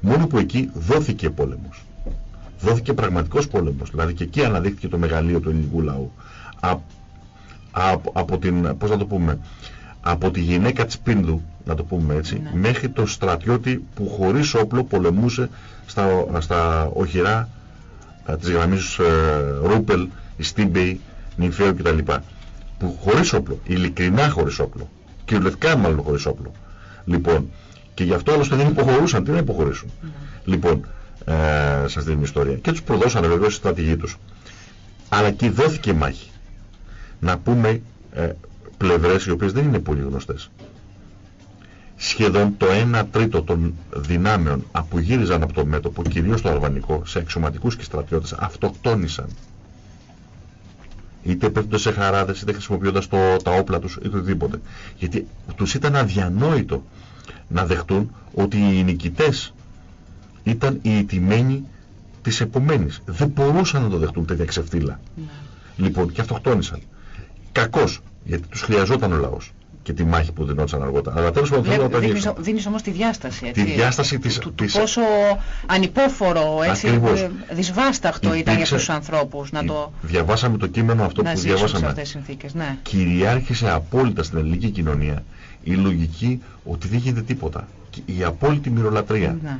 Μόνο που εκεί δόθηκε πόλεμος. Δόθηκε πραγματικός πόλεμος. Δηλαδή και εκεί αναδείχθηκε το μεγαλείο του ελληνικού λαού. Α, από την, πώς να το πούμε, από τη γυναίκα της Πίνδου, να το πούμε έτσι, ναι. μέχρι το στρατιώτη που χωρίς όπλο πολεμούσε στα, στα οχυρά ε, της γραμμής ε, Ρούπελ, Ιστίμπεη, Νυμφέου κτλ. Που χωρίς όπλο, ειλικρινά χωρίς όπλο, κυριολεκτικά μάλλον χωρίς όπλο. Λοιπόν, και γι' αυτό άλλωστε δεν υποχωρούσαν. Τι να υποχωρήσουν. Mm. Λοιπόν, ε, σας δίνω ιστορία. Και τους προδώσανε βεβαίως οι στρατηγοί τους. Αλλά και δόθηκε μάχη. Να πούμε ε, πλευρές οι οποίες δεν είναι πολύ γνωστές. Σχεδόν το 1 τρίτο των δυνάμεων που γύριζαν από το μέτωπο, κυρίως το αλβανικό, σε αξιωματικούς και στρατιώτες, αυτοκτόνησαν είτε πέφτοντας σε χαράδες, είτε χρησιμοποιώντας το, τα όπλα τους, είτε οτιδήποτε. Γιατί τους ήταν αδιανόητο να δεχτούν ότι οι νικητές ήταν οι ιτημένοι της επομένης. Δεν μπορούσαν να το δεχτούν τέτοια ξεφτύλα. Ναι. Λοιπόν, και αυτοκτόνησαν. Κακός, γιατί τους χρειαζόταν ο λαός και τη μάχη που δινόταν αργότερα. Αλλά τέλος πάντων θέλω να το δείξω. Δίνεις όμως τη διάσταση, έτσι. Τη διάσταση της... Του, του πόσο ανυπόφορο, έτσι, Ακριβώς. δυσβάσταχτο Υπήρξε... ήταν για τους ανθρώπους να το... Διαβάσαμε το κείμενο αυτό να που διαβάσαμε. Αυτές τις συνθήκες, ναι. Κυριάρχησε απόλυτα στην ελληνική κοινωνία η λογική ότι δεν γίνεται τίποτα. Η απόλυτη μυρολατρεία. Ναι.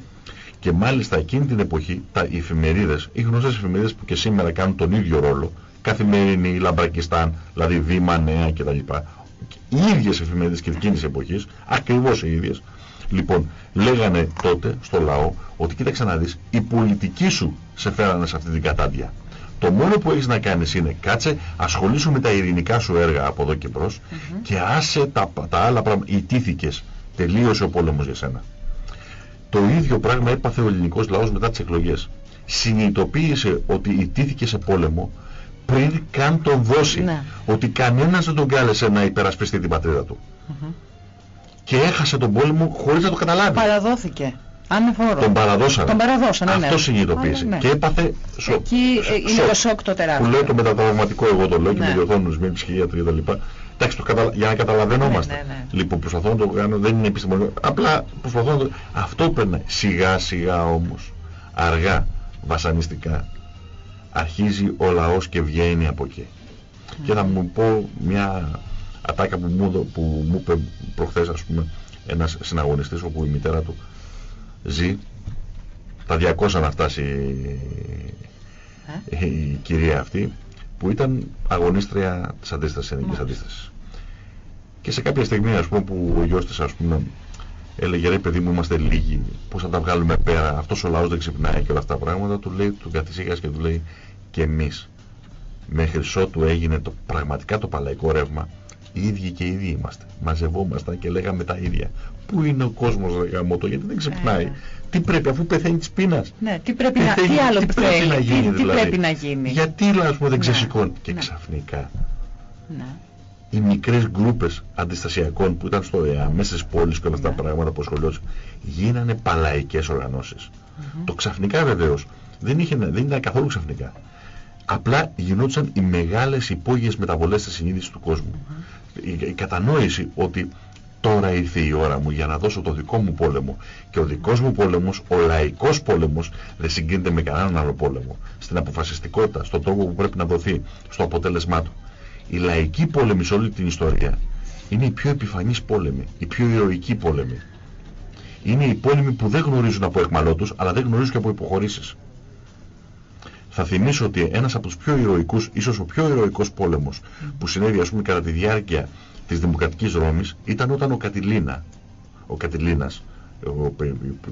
Και μάλιστα εκείνη την εποχή τα, οι εφημερίδες, οι γνωστές εφημερίδες που και σήμερα κάνουν τον ίδιο ρόλο, καθημερινή, λαμπρακιστάν, δηλαδή βήμα, νέα κτλ οι ίδιες εφημερίδες και εκείνης εποχής, ακριβώς οι ίδιες, λοιπόν, λέγανε τότε στο λαό ότι κοίταξε να δεις, οι πολιτικοί σου σε φέρανε σε αυτή την κατάντια. Το μόνο που έχεις να κάνεις είναι κάτσε, ασχολήσου με τα ειρηνικά σου έργα από εδώ και μπρος και άσε τα, τα άλλα πράγματα, ιτήθηκες, τελείωσε ο πόλεμος για σένα. Το ίδιο πράγμα έπαθε ο ελληνικός λαός μετά τις εκλογές. Συνειδητοποίησε ότι ιτήθηκε σε πόλεμο πριν καν τον δώσει. Ναι. Ότι κανένας δεν τον κάλεσε να υπερασπιστεί την πατρίδα του. Και έχασε τον πόλεμο χωρίς να το καταλάβει. Παραδόθηκε. Ανεφόρο. Τον παραδώσανε. Τον παραδώσανε, ναι. Αυτό συνειδητοποίησε. Ναι. Και έπαθε σοκ. Εκεί ε, είναι το σοκ το τεράστιο. Που λέω το μετατραυματικό εγώ το λέω ναι. και με διορθώνουν με ψυχίατροι και τα λοιπά. Εντάξει, το κατα... για να καταλαβαίνόμαστε. Ναι, ναι, ναι. Λοιπόν, προσπαθώ να το κάνω, δεν είναι επιστημονικό. Απλά προσπαθώ να το... Αυτό περνάει. Σιγά σιγά όμως αργά, βασανιστικά, αρχίζει ο λαός και βγαίνει από εκεί. Και θα μου πω μια ατάκα που μου, που μου είπε προχθές ας πούμε ένας συναγωνιστής όπου η μητέρα του ζει τα 200 να φτάσει ε; η κυρία αυτή που ήταν αγωνίστρια της αντίστασης, ελληνικής αντίστασης. Και σε κάποια στιγμή ας πούμε που ο γιος της ας πούμε έλεγε ρε παιδί μου είμαστε λίγοι, πώς θα τα βγάλουμε πέρα, αυτός ο λαός δεν ξυπνάει και όλα αυτά τα πράγματα, του λέει, του καθησύχας και του λέει και εμείς μέχρι ότου έγινε το, πραγματικά το παλαϊκό ρεύμα οι ίδιοι και οι ίδιοι είμαστε. Μαζευόμασταν και λέγαμε τα ίδια. Πού είναι ο κόσμος ρε το γιατί δεν ξυπνάει. Ε, τι πρέπει, αφού πεθαίνει της πείνας. Ναι, τι πρέπει να, τι άλλο τι πρέπει να γίνει, τι, δηλαδή; πρέπει να γίνει; Γιατί ας πούμε δεν ναι, ξεσηκώνει; Και ναι. ξαφνικά ναι. οι μικρές γκρούπες αντιστασιακών που ήταν στο ΕΑΜ, μέσα στις πόλεις και όλα αυτά τα ναι. πράγματα που ασχολιόντουσαν, γίνανε παλαϊκές οργανώσεις. Mm -hmm. Το ξαφνικά βεβαίως δεν, είχε, δεν ήταν καθόλου ξαφνικά. Απλά γινόντουσαν οι μεγάλες υπόγειες μεταβολές στις συνειδήσεις του κόσμου. η, η κατανόηση ότι τώρα ήρθε η ώρα μου για να δώσω το δικό μου πόλεμο και ο δικός μου πόλεμος, ο λαϊκός πόλεμος δεν συγκρίνεται με κανέναν άλλο πόλεμο. Στην αποφασιστικότητα, στον τρόπο που πρέπει να δοθεί στο αποτέλεσμά του. Η λαϊκή πόλεμη σε όλη την ιστορία είναι η πιο επιφανής πόλεμη, η πιο ηρωική πόλεμη. Είναι οι πόλεμοι που δεν γνωρίζουν από εχμαλώτους αλλά δεν γνωρίζουν και από υποχωρήσεις θα θυμίσω ότι ένας από τους πιο ηρωικούς, ίσως ο πιο ηρωικός πόλεμος που συνέβη ας πούμε κατά τη διάρκεια της Δημοκρατικής Ρώμης ήταν όταν ο Κατιλίνα, ο Κατιλίνας,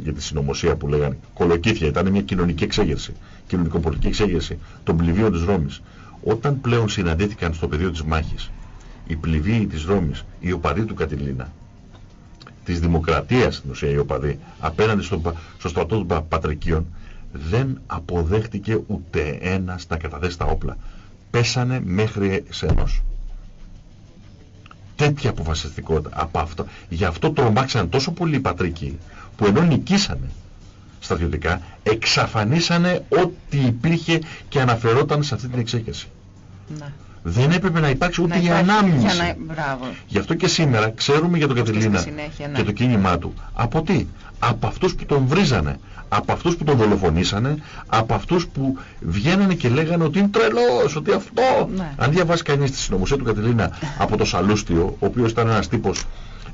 για τη συνωμοσία που λέγανε κολοκύθια, ήταν μια κοινωνική εξέγερση, κοινωνικοπολιτική εξέγερση των πληβίων της Ρώμης. Όταν πλέον συναντήθηκαν στο πεδίο της μάχης οι πληβίοι της Ρώμης, οι οπαδοί του Κατιλίνα, της δημοκρατίας στην ουσία οι οπαδοί, απέναντι στο, στο στρατό των Πατρικίων, δεν αποδέχτηκε ούτε ένας να καταθέσει τα όπλα. Πέσανε μέχρι σένος τέτοια αποφασιστικότητα από αυτό. Γι' αυτό τρομάξαν τόσο πολύ οι πατρικοί που ενώ νικήσανε στρατιωτικά εξαφανίσανε ό,τι υπήρχε και αναφερόταν σε αυτή την εξέγερση. Ναι. Δεν έπρεπε να υπάρξει ούτε να η ανάμνηση. Να... Γι' αυτό και σήμερα ξέρουμε για τον Κατελίνα ναι. και το κίνημά του. Από τι; Από αυτούς που τον βρίζανε από αυτούς που τον δολοφονήσανε, από αυτούς που βγαίνανε και λέγανε ότι είναι τρελός, ότι αυτό... Ναι. Αν διαβάσει κανείς τη συνωμοσία του Κατελίνα από το Σαλούστιο, ο οποίος ήταν ένας τύπος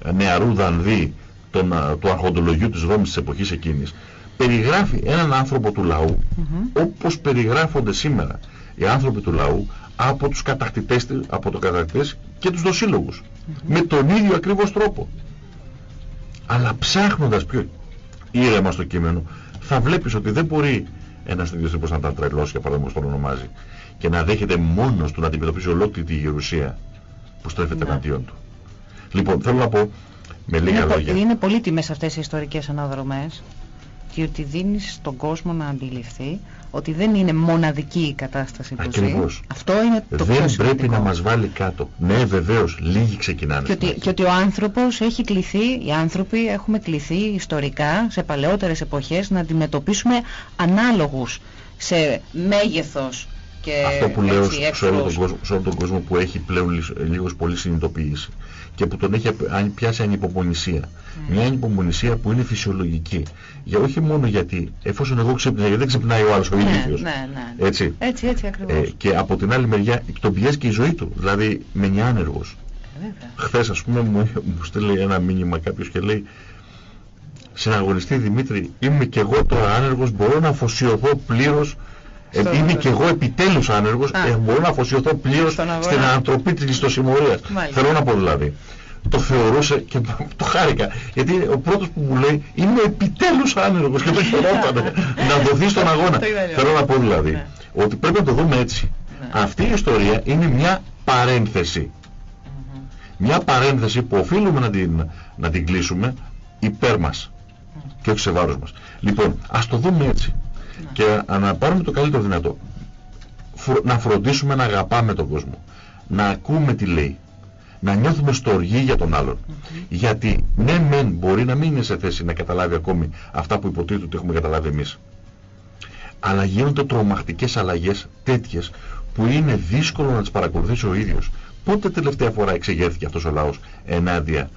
ε, νεαρού δανδύ τον, ε, του αρχοντολογιού της Ρώμης της εποχής εκείνης, περιγράφει έναν άνθρωπο του λαού, mm όπως περιγράφονται σήμερα οι άνθρωποι του λαού, από τους κατακτητές, από το κατακτητές και τους δοσύλλογους. Με τον ίδιο ακριβώς τρόπο. Αλλά ψάχνοντας πιο ήρεμα στο κείμενο, θα βλέπεις ότι δεν μπορεί ένας τέτοιος τύπος να ήταν τρελός για παράδειγμα τον ονομάζει και να δέχεται μόνος του να αντιμετωπίσει ολόκληρη τη γερουσία που στρέφεται ναι. εναντίον του. Λοιπόν, θέλω να πω με λίγα είναι, λόγια. Είναι πολύτιμες αυτές οι ιστορικές αναδρομές και ότι δίνεις στον κόσμο να αντιληφθεί ότι δεν είναι μοναδική η κατάσταση που Ακριβώς. ζει. Αυτό είναι το δεν πιο πρέπει να μας βάλει κάτω. Ναι, βεβαίως, λίγοι ξεκινάνε. Και ότι, και ότι ο άνθρωπος έχει κληθεί, οι άνθρωποι έχουμε κληθεί ιστορικά σε παλαιότερες εποχές να αντιμετωπίσουμε ανάλογους σε μέγεθος και Αυτό που λέω σε όλο, τον κόσμο, σε όλο τον κόσμο που έχει πλέον λίγος πολύ συνειδητοποιήσει και που τον έχει πιάσει ανυπομονησία. Mm. Μια ανυπομονησία που είναι φυσιολογική. Για όχι μόνο γιατί, εφόσον εγώ ξυπνάω, γιατί δεν ξυπνάει ο άλλος ο ναι, ίδιος. Ναι, ναι. Έτσι. Έτσι, έτσι ακριβώς. Ε, και από την άλλη μεριά τον πιέζει και η ζωή του. Δηλαδή μένει άνεργος. Βέβαια. Χθες ας πούμε μου, μου στείλει ένα μήνυμα κάποιος και λέει Συναγωνιστή Δημήτρη, είμαι και εγώ τώρα άνεργος, μπορώ να αφοσιωθώ πλήρως ε, είμαι και εγώ επιτέλους άνεργος, ε, μπορώ να αφοσιωθώ πλήρως στην ανατροπή της ληστοσημωρίας. Θέλω να πω δηλαδή. Το θεωρούσε και το χάρηκα. Γιατί ο πρώτος που μου λέει είμαι επιτέλους άνεργος και το χαιρόταν να δοθεί στον αγώνα. Θέλω να πω δηλαδή ναι. ότι πρέπει να το δούμε έτσι. Ναι. Αυτή η ιστορία είναι μια παρένθεση. Μια παρένθεση που οφείλουμε να την, να την κλείσουμε υπέρ μας και όχι σε βάρος μας. Λοιπόν, ας το δούμε έτσι και να πάρουμε το καλύτερο δυνατό. Να φροντίσουμε να αγαπάμε τον κόσμο. Να ακούμε τι λέει. Να νιώθουμε στοργή για τον άλλον. Γιατί ναι μεν μπορεί να μην είναι σε θέση να καταλάβει ακόμη αυτά που υποτίθεται ότι έχουμε καταλάβει εμείς. Αλλά γίνονται τρομακτικές αλλαγές τέτοιες που είναι δύσκολο να τις παρακολουθήσει ο ίδιος. Πότε τελευταία φορά εξεγέρθηκε αυτός ο λαός ενάντια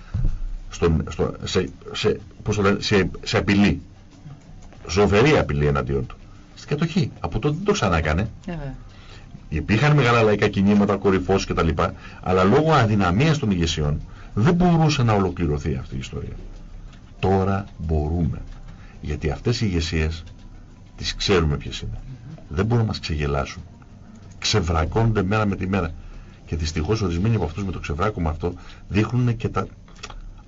στον, στο, σε, σε, πώς το λένε, σε, σε απειλή; Ζωφερή απειλή εναντίον του. Στην κατοχή. Από τότε δεν το ξανάκανε. Ε, Υπήρχαν μεγάλα λαϊκά κινήματα, κορυφώσεις κτλ. Αλλά λόγω αδυναμίας των ηγεσιών δεν μπορούσε να ολοκληρωθεί αυτή η ιστορία. Τώρα μπορούμε. Γιατί αυτές οι ηγεσίες τις ξέρουμε ποιες είναι. Δεν μπορούν να μας ξεγελάσουν. Ξεβρακώνονται μέρα με τη μέρα. Και δυστυχώς ορισμένοι από αυτούς με το ξεβράκωμα αυτό δείχνουν και τα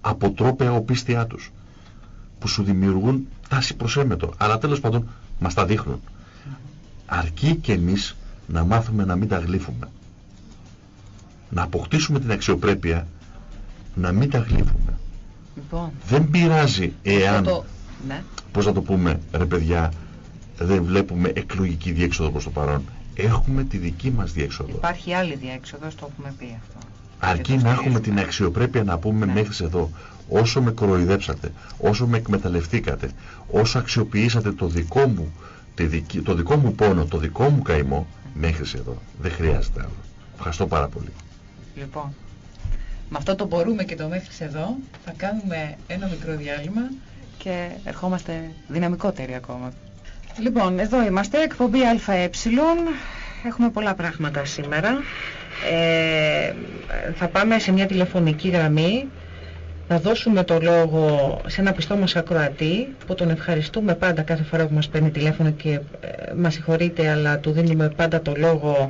αποτρόπαια οπίστια τους. Που σου δημιουργούν τάση προσέμετο. Αλλά τέλος πάντων μας τα δείχνουν. Αρκεί και εμείς να μάθουμε να μην τα γλύφουμε. Να αποκτήσουμε την αξιοπρέπεια να μην τα γλύφουμε. Λοιπόν, Δεν πειράζει εάν, το... Ναι. πώς να το πούμε ρε παιδιά, δεν βλέπουμε εκλογική διέξοδο προς το παρόν. Έχουμε τη δική μας διέξοδο. Υπάρχει άλλη διέξοδος, το έχουμε πει αυτό. Αρκεί Και το να έχουμε στηρίζουμε. την αξιοπρέπεια να πούμε Ναι. μέχρι εδώ. Όσο με κοροϊδέψατε, όσο με εκμεταλλευτήκατε, όσο αξιοποιήσατε το δικό μου, τη δική- το δικό μου πόνο, το δικό μου καημό, μέχρι εδώ. Δεν χρειάζεται άλλο. Ευχαριστώ πάρα πολύ. Λοιπόν, με αυτό το μπορούμε και το μέχρι εδώ θα κάνουμε ένα μικρό διάλειμμα και ερχόμαστε δυναμικότεροι ακόμα. Λοιπόν, εδώ είμαστε, εκπομπή ΑΕ. Έχουμε πολλά πράγματα σήμερα. Ε, θα πάμε σε μια τηλεφωνική γραμμή. Θα δώσουμε το λόγο σε ένα πιστό μας ακροατή που τον ευχαριστούμε πάντα κάθε φορά που μας παίρνει τηλέφωνο και ε, μας συγχωρείτε αλλά του δίνουμε πάντα το λόγο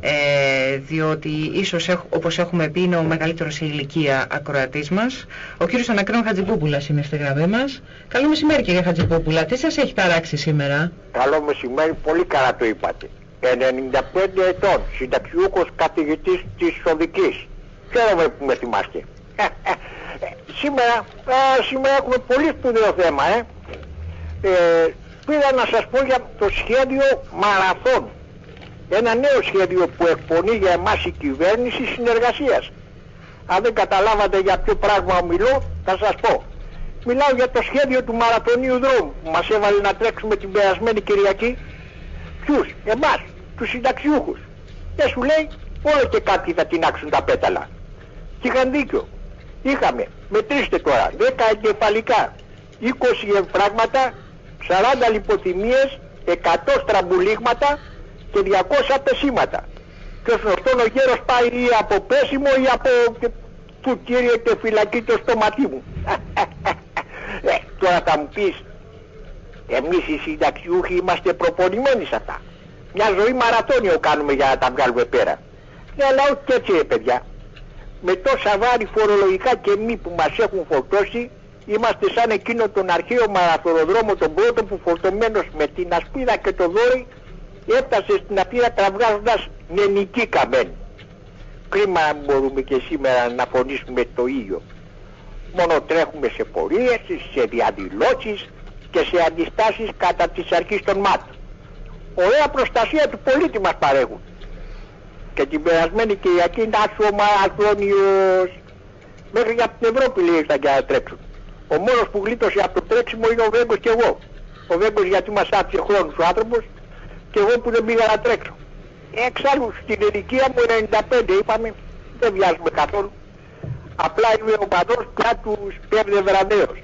ε, διότι ίσως έχ- όπως έχουμε πει είναι ο μεγαλύτερος σε ηλικία ακροατής μας. Ο κύριος Ανακρέων Χατζηπούπουλας είναι στη γραμμή μας. Καλό μεσημέρι κύριε Χατζηπούπουλα. Τι σας έχει ταράξει σήμερα; Καλό μεσημέρι, πολύ καλά το είπατε. 95 ετών, συνταξιούχος καθηγητής της Οδικής. Χαίρομαι που με θυμάστε. Ε, σήμερα, α, σήμερα έχουμε πολύ σπουδαίο θέμα, ε. ε. Πήρα να σας πω για το σχέδιο Μαραθών. Ένα νέο σχέδιο που εκπονεί για εμάς η κυβέρνηση συνεργασίας. Αν δεν καταλάβατε για ποιο πράγμα μιλώ, θα σας πω. Μιλάω για το σχέδιο του μαραθωνίου δρόμου που μας έβαλε να τρέξουμε την περασμένη Κυριακή. Ποιους, εμάς, τους συνταξιούχους. Και σου λέει, όλο και κάποιοι θα τεινάξουν τα πέταλα. Και είχαν δίκιο. Είχαμε, μετρήστε τώρα, 10 εγκεφαλικά, 20 εμφράγματα, 40 λιποθυμίες, 100 στραμπουλίγματα και 200 πεσήματα. Και ως γνωστόν ο γέρος πάει ή από πέσιμο ή από του κύριε και φυλακή το στόματί μου. ε, τώρα θα μου πεις, εμείς οι συνταξιούχοι είμαστε προπονημένοι σε αυτά. Μια ζωή μαραθώνιο κάνουμε για να τα βγάλουμε πέρα. Ναι, αλλά όχι και έτσι ρε παιδιά. Με τόσα βάρη φορολογικά και μη που μας έχουν φορτώσει, είμαστε σαν εκείνο τον αρχαίο μαραθωροδρόμο τον πρώτο που φορτωμένος με την ασπίδα και το δόρυ έφτασε στην απείρα τραβγάζοντας νενική καμένη. Κρίμα να μην μπορούμε και σήμερα να φωνήσουμε το ίδιο. Μόνο τρέχουμε σε πορείες, σε διαδηλώσεις και σε αντιστάσεις κατά της αρχής των ΜΑΤ. Ωραία προστασία του πολίτη μας παρέχουν. Και την περασμένη Κυριακή να σου ο μαραθώνιος μέχρι για την Ευρώπη λέει ήρθαν για να τρέξουν. Ο μόνος που γλίτωσε από το τρέξιμο είναι ο Βέγκος και εγώ. Ο Βέγκος γιατί μας άφησε χρόνους ο άνθρωπος και εγώ που δεν πήγα να τρέξω. Εξάλλου στην ηλικία μου 95 είπαμε, δεν βιάζουμε καθόλου. Απλά είμαι ο παδός πια του Σπέρδε Βραδέως.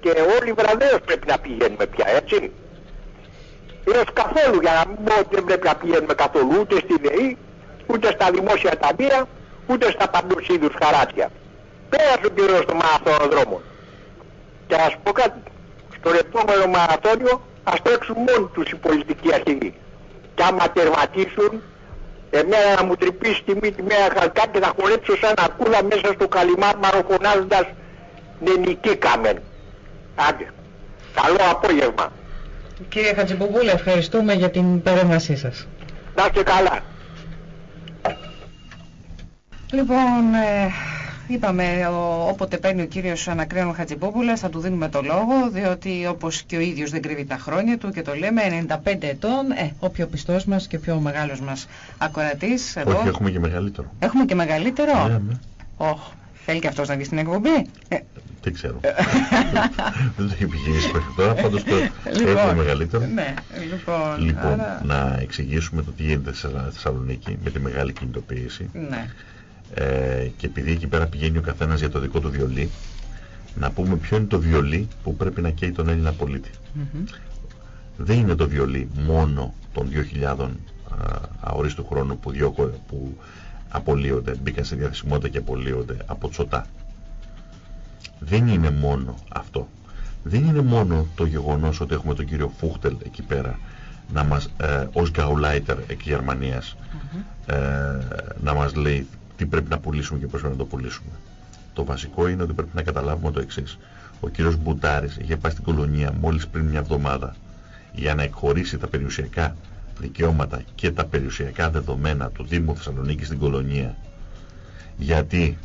Και όλοι βραδέως πρέπει να πηγαίνουμε πια, έτσι. Έως καθόλου, για να μην πω ότι δεν πρέπει να πηγαίνουμε καθόλου ούτε στη ΔΕΗ, ούτε στα δημόσια ταμεία, ούτε στα παντούς είδους χαράτια. Πέρασε ο καιρός των μαραθώνων Και ας πω κάτι, στο επόμενο μαραθώνιο ας τρέξουν μόνοι τους οι πολιτικοί αρχηγοί. Και άμα τερματίσουν, εμένα να μου τρυπήσει τη μύτη μέρα χαλκά και θα χορέψω σαν αρκούδα μέσα στο καλυμάρμαρο φωνάζοντας νενική κάμεν. Άντε, καλό απόγευμα. Κύριε Χατζηπούπουλα, ευχαριστούμε για την παρέμβασή σας. Να είστε καλά. Λοιπόν, ε, είπαμε ο, όποτε παίρνει ο κύριος Ανακρέων Χατζηπούπουλας θα του δίνουμε το λόγο διότι όπως και ο ίδιος δεν κρύβει τα χρόνια του και το λέμε 95 ετών, ε, ο πιο πιστός μας και ο πιο μεγάλος μας ακροατής εδώ. Όχι, έχουμε και μεγαλύτερο. Έχουμε και μεγαλύτερο; Ναι, ναι. Οχ, θέλει και αυτός να βγει στην εκπομπή; Ε, Δεν ξέρω. Δεν το έχει επιχειρήσει μέχρι τώρα, πάντως το Λοιπόν, έχουμε μεγαλύτερο. Ναι, λοιπόν, Λοιπόν, άρα- να εξηγήσουμε το τι γίνεται στη Θεσσαλονίκη με τη μεγάλη κινητοποίηση. ναι. Ε, και επειδή εκεί πέρα πηγαίνει ο καθένας για το δικό του βιολί, να πούμε ποιο είναι το βιολί που πρέπει να καίει τον Έλληνα πολίτη. Δεν είναι το βιολί μόνο των 2.000 αορίστου χρόνου που, διώκω, που απολύονται, μπήκαν σε διαθεσιμότητα και απολύονται από τσοτά. Δεν είναι μόνο αυτό. Δεν είναι μόνο το γεγονός ότι έχουμε τον κύριο Φούχτελ εκεί πέρα να μας, ε, ως Γκαουλάιτερ εκ Γερμανίας ε, να μας λέει τι πρέπει να πουλήσουμε και πώς πρέπει να το πουλήσουμε. Το βασικό είναι ότι πρέπει να καταλάβουμε το εξής. Ο κύριος Μπουτάρης είχε πάει στην κολονία μόλις πριν μια εβδομάδα για να εκχωρήσει τα περιουσιακά δικαιώματα και τα περιουσιακά δεδομένα του Δήμου Θεσσαλονίκης στην κολονία. Γιατί,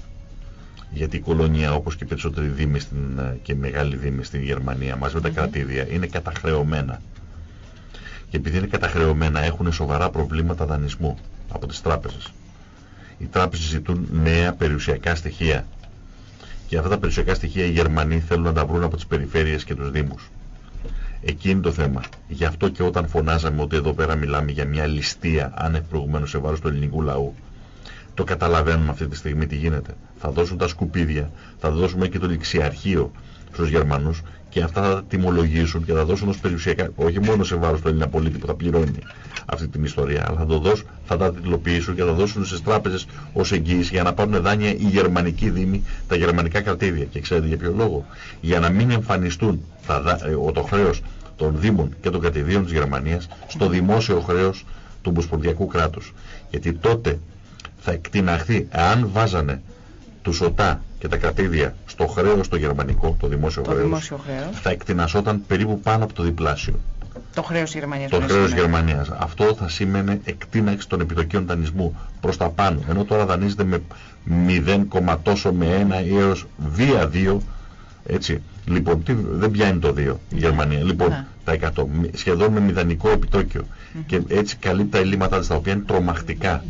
γιατί η κολονία όπως και οι περισσότεροι δήμοι στην, και μεγάλοι δήμοι στην Γερμανία μαζί με τα κρατήδια είναι καταχρεωμένα. Και επειδή είναι καταχρεωμένα έχουν σοβαρά προβλήματα δανεισμού από τις τράπεζες. Οι τράπεζες ζητούν νέα περιουσιακά στοιχεία. Και αυτά τα περιουσιακά στοιχεία οι Γερμανοί θέλουν να τα βρουν από τις περιφέρειες και τους δήμους. Εκεί είναι το θέμα. Γι' αυτό και όταν φωνάζαμε ότι εδώ πέρα μιλάμε για μια ληστεία άνευ προηγουμένως σε βάρος του ελληνικού λαού, το καταλαβαίνουμε αυτή τη στιγμή τι γίνεται. Θα δώσουν τα σκουπίδια, θα δώσουμε και το ληξιαρχείο στους Γερμανούς και αυτά θα τιμολογήσουν και θα δώσουν ως περιουσιακά, όχι μόνο σε βάρος του Έλληνα πολίτη που θα πληρώνει αυτή την ιστορία, αλλά θα, το δώσουν, θα τα τιτλοποιήσουν και θα δώσουν στις τράπεζες ως εγγύηση για να πάρουν δάνεια οι γερμανικοί δήμοι, τα γερμανικά κρατήδια. Και ξέρετε για ποιο λόγο; Για να μην εμφανιστούν τα, ε, το χρέος των Δήμων και των κρατηδίων της Γερμανίας στο δημόσιο χρέος του Ομοσπονδιακού κράτους. Γιατί τότε θα εκτιναχθεί, αν βάζανε τους ΟΤΑ και τα κρατήδια στο χρέος το γερμανικό, το δημόσιο, το χρέος, δημόσιο χρέος, θα εκτινασόταν περίπου πάνω από το διπλάσιο. Το χρέος Γερμανίας. Το χρέος Γερμανίας. Αυτό θα σήμαινε εκτείναξη των επιτοκίων δανεισμού προς τα πάνω. Ενώ τώρα δανείζεται με 0, τόσο με 1 έως βία 2 έτσι. Λοιπόν, τι, δεν πιάνει το 2 η ναι. Γερμανία. Λοιπόν, ναι. τα 100, σχεδόν με μηδανικό επιτόκιο. Και έτσι καλύπτει τα ελλείμματά της, τα οποία είναι τρομακτικά.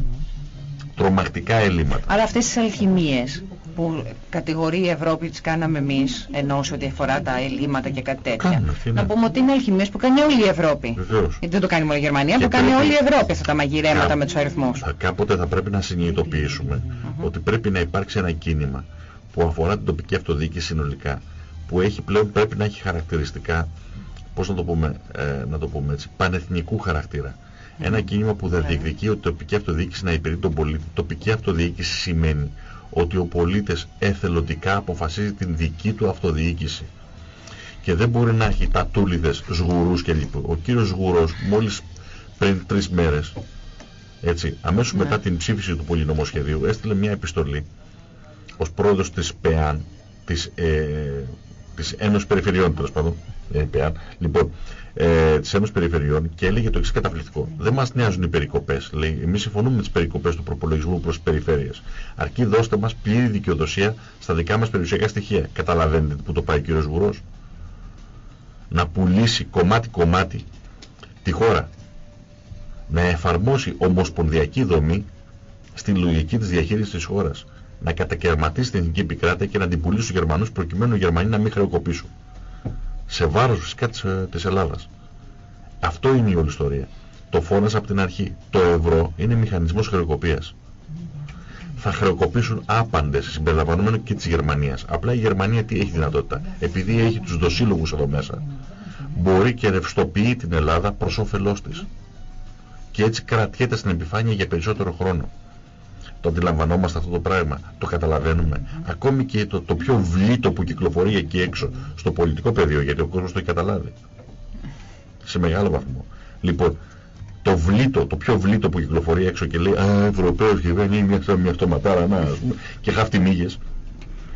Τρομακτικά ελλείμματα. Αλλά αυτές τις αλχημίες που κατηγορεί η Ευρώπη τις κάναμε εμείς, ενώ σε ό,τι αφορά τα ελλείμματα και κάτι τέτοια. Κάνουμε, να πούμε ότι είναι αλχημίες που κάνει όλη η Ευρώπη. Βεβαίως. Γιατί δεν το κάνει μόνο η Γερμανία, και που κάνει όλη η Ευρώπη αυτά τα μαγειρέματα Κά... με τους αριθμούς. Κάποτε θα πρέπει να συνειδητοποιήσουμε ότι πρέπει να υπάρξει ένα κίνημα που αφορά την τοπική αυτοδιοίκηση συνολικά, που έχει πλέον πρέπει να έχει χαρακτηριστικά, πώς να το πούμε, ε, να το πούμε έτσι, πανεθνικού χαρακτήρα. Ένα κίνημα που θα διεκδικεί ότι η τοπική αυτοδιοίκηση να υπηρετεί τον πολίτη. Τοπική αυτοδιοίκηση σημαίνει ότι ο πολίτης εθελοντικά αποφασίζει την δική του αυτοδιοίκηση. Και δεν μπορεί να έχει τατούλιδες, σγουρούς κλπ. Ο κύριος Σγουρός μόλις πριν τρεις μέρες, έτσι, αμέσως ναι. μετά την ψήφιση του πολυνομοσχεδίου, έστειλε μια επιστολή ως πρόεδρος της ΠΕΑΝ, της, ε, της Ένωσης Περιφερειών, τέλος πάντων, ε, ΠΕΑΝ, λοιπόν, ε, της Ένωσης Περιφερειών και έλεγε το εξής καταπληκτικό. Δεν μας νοιάζουν οι περικοπές. Λέει, εμείς συμφωνούμε με τις περικοπές του προπολογισμού προς τις περιφέρειες. Αρκεί δώστε μας πλήρη δικαιοδοσία στα δικά μας περιουσιακά στοιχεία. Καταλαβαίνετε που το πάει ο κύριος Βουρός; Να πουλήσει κομμάτι-κομμάτι τη χώρα. Να εφαρμόσει ομοσπονδιακή δομή στην λογική της διαχείρισης της χώρας να κατακαιρματίσει την εθνική επικράτεια και να την πουλήσει στους Γερμανούς προκειμένου οι Γερμανοί να μην χρεοκοπήσουν. Σε βάρος φυσικά της, ε, της Ελλάδας. Αυτό είναι η όλη ιστορία. Το φώνασα από την αρχή. Το ευρώ είναι μηχανισμός χρεοκοπίας. Θα χρεοκοπήσουν άπαντες συμπεριλαμβανομένου και της Γερμανίας. Απλά η Γερμανία τι έχει δυνατότητα. Επειδή έχει τους δοσύλλογους εδώ μέσα, μπορεί και ρευστοποιεί την Ελλάδα προς όφελός της. Και έτσι κρατιέται στην επιφάνεια για περισσότερο χρόνο το αντιλαμβανόμαστε αυτό το πράγμα, το καταλαβαίνουμε. Ακόμη και το, το πιο βλήτο που κυκλοφορεί εκεί έξω στο πολιτικό πεδίο, γιατί ο κόσμος το έχει καταλάβει. Σε μεγάλο βαθμό. Λοιπόν, το βλήτο, το πιο βλήτο που κυκλοφορεί έξω και λέει Α, Ευρωπαίος κυβέρνη είναι μια, μια αυτοματάρα, να, ας πούμε, και χάφτει μύγες.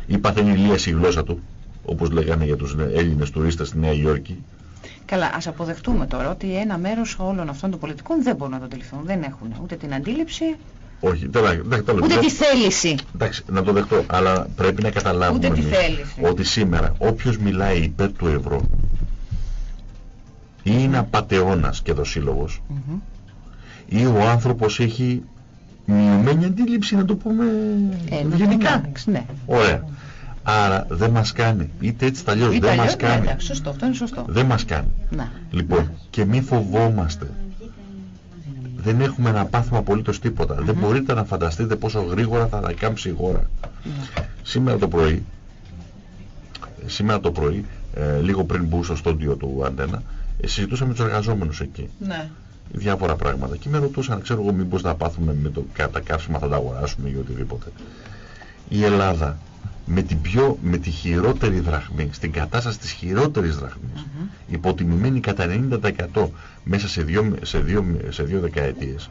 Ή παθαίνει λίαση η γλώσσα του, όπως λέγανε για τους Έλληνες τουρίστες στη Νέα Υόρκη. Καλά, ας αποδεχτούμε τώρα ότι ένα μέρος όλων αυτών των πολιτικών δεν μπορούν να το αντιληφθούν. Δεν έχουν ούτε την αντίληψη, όχι, τώρα, τώρα, Ούτε τη θέληση. Εντάξει, να το δεχτώ, αλλά πρέπει να καταλάβουμε Ούτε τη θέληση. ότι σήμερα όποιος μιλάει υπέρ του ευρώ ή είναι απατεώνας και δοσύλλογος mm -hmm. ή ο άνθρωπος έχει μειωμένη αντίληψη να το πούμε ε, γενικά. Ναι. Ωραία. Άρα δεν μας κάνει. Είτε έτσι τα αλλιώς δεν μας κάνει. Ναι, σωστό, αυτό είναι σωστό. Δεν μας κάνει. Να. Λοιπόν, και μη φοβόμαστε δεν έχουμε ένα πάθημα απολύτως τίποτα. Δεν μπορείτε να φανταστείτε πόσο γρήγορα θα ανακάμψει η χώρα. Σήμερα το πρωί σήμερα το πρωί, ε, λίγο πριν μπουν στο στόντιο του Αντένα, ε, συζητούσαμε με τους εργαζόμενους εκεί. Ναι. Διάφορα πράγματα. Και με ρωτούσαν, ξέρω εγώ, μήπως να πάθουμε με το, τα καύσιμα θα τα αγοράσουμε ή οτιδήποτε. Η Ελλάδα με, την πιο, με τη χειρότερη δραχμή, στην κατάσταση της χειρότερης δραχμής, υποτιμημένη κατά 90% μέσα σε δύο, σε δύο, σε δύο δεκαετίες,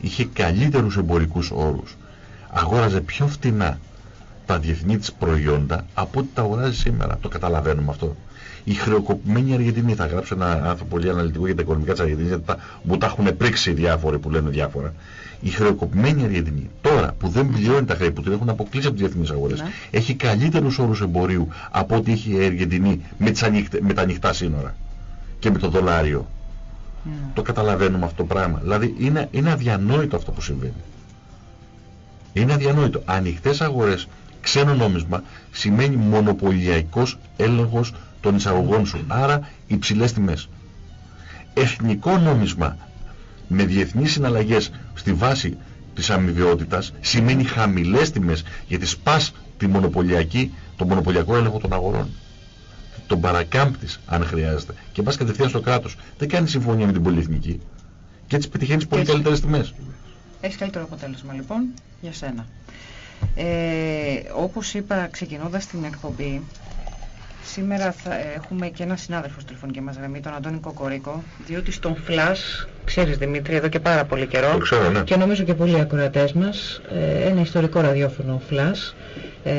είχε καλύτερους εμπορικούς όρους, αγόραζε πιο φτηνά τα διεθνή της προϊόντα από ό,τι τα αγοράζει σήμερα. Το καταλαβαίνουμε αυτό. Η χρεοκοπημένη Αργεντινή, θα γράψω ένα άνθρωπο πολύ αναλυτικό για τα οικονομικά της Αργεντινής, γιατί τα, μου τα έχουν πρίξει διάφοροι που λένε διάφορα. Η χρεοκοπημένη Αργεντινή, τώρα που δεν πληρώνει τα χρέη που την έχουν αποκλείσει από τις διεθνείς αγορές, ναι. έχει καλύτερους όρους εμπορίου από ό,τι είχε η Αργεντινή με, με τα ανοιχτά σύνορα και με το δολάριο. Ναι. Το καταλαβαίνουμε αυτό το πράγμα. Δηλαδή είναι, είναι αδιανόητο αυτό που συμβαίνει. Είναι αδιανόητο. Ανοιχτές αγορές, ξένο νόμισμα, σημαίνει μονοπωλιακός έλεγχος των εισαγωγών σου. Άρα υψηλές τιμές. Εθνικό νόμισμα με διεθνείς συναλλαγές στη βάση της αμοιβαιότητας σημαίνει χαμηλές τιμές γιατί σπάς τη μονοπωλιακή, τον μονοπωλιακό έλεγχο των αγορών. Τον παρακάμπτεις αν χρειάζεται και πας κατευθείαν στο κράτος. Δεν κάνεις συμφωνία με την πολυεθνική και έτσι πετυχαίνεις πολύ καλύτερες τιμές. Έχεις καλύτερο αποτέλεσμα λοιπόν για σένα. Ε, όπως είπα ξεκινώντας την εκπομπή, σήμερα θα έχουμε και ένα συνάδελφο στη τηλεφωνική μας γραμμή, τον Αντώνη Κοκορίκο, διότι στον Flash, ξέρεις Δημήτρη, εδώ και πάρα πολύ καιρό, ξέρω, ναι. και νομίζω και πολλοί ακροατές μας, ε, ένα ιστορικό ραδιόφωνο Flash. Ε,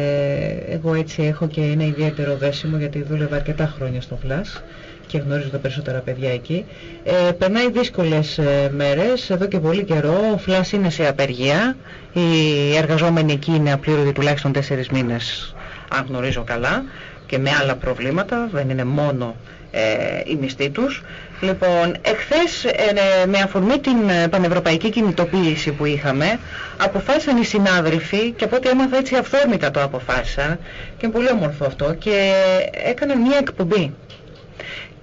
εγώ έτσι έχω και ένα ιδιαίτερο δέσιμο γιατί δούλευα αρκετά χρόνια στο Flash και γνωρίζω τα περισσότερα παιδιά εκεί. Ε, περνάει δύσκολες ε, μέρες, εδώ και πολύ καιρό, ο Φλάς είναι σε απεργία, οι εργαζόμενοι εκεί είναι απλήρωτοι τουλάχιστον τέσσερις μήνες, αν γνωρίζω καλά, και με άλλα προβλήματα, δεν είναι μόνο ε, η μισθή τους. Λοιπόν, εχθές ε, με αφορμή την ε, πανευρωπαϊκή κινητοποίηση που είχαμε, αποφάσισαν οι συνάδελφοι και από ό,τι έμαθα έτσι αυθόρμητα το αποφάσισαν και είναι πολύ όμορφο αυτό και έκαναν μια εκπομπή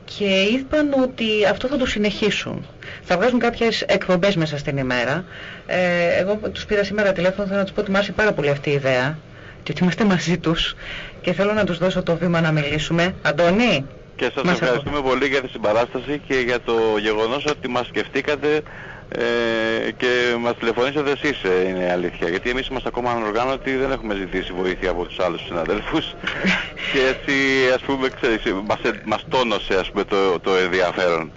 και είπαν ότι αυτό θα το συνεχίσουν. Θα βγάζουν κάποιες εκπομπές μέσα στην ημέρα. Ε, εγώ τους πήρα σήμερα τηλέφωνο, θέλω να τους πω ότι μου άρεσε πάρα πολύ αυτή η ιδέα και ότι είμαστε μαζί τους και θέλω να τους δώσω το βήμα να μιλήσουμε. Αντώνη. Και σας ευχαριστούμε πολύ για τη συμπαράσταση και για το γεγονός ότι μας σκεφτήκατε ε, και μας τηλεφωνήσατε εσείς ε, είναι αλήθεια. Γιατί εμείς είμαστε ακόμα ανοργάνωτοι δεν έχουμε ζητήσει βοήθεια από τους άλλους συναδέλφους. Και έτσι ας πούμε ξέρεις, μας, μας τόνωσε ας πούμε το, το ενδιαφέρον.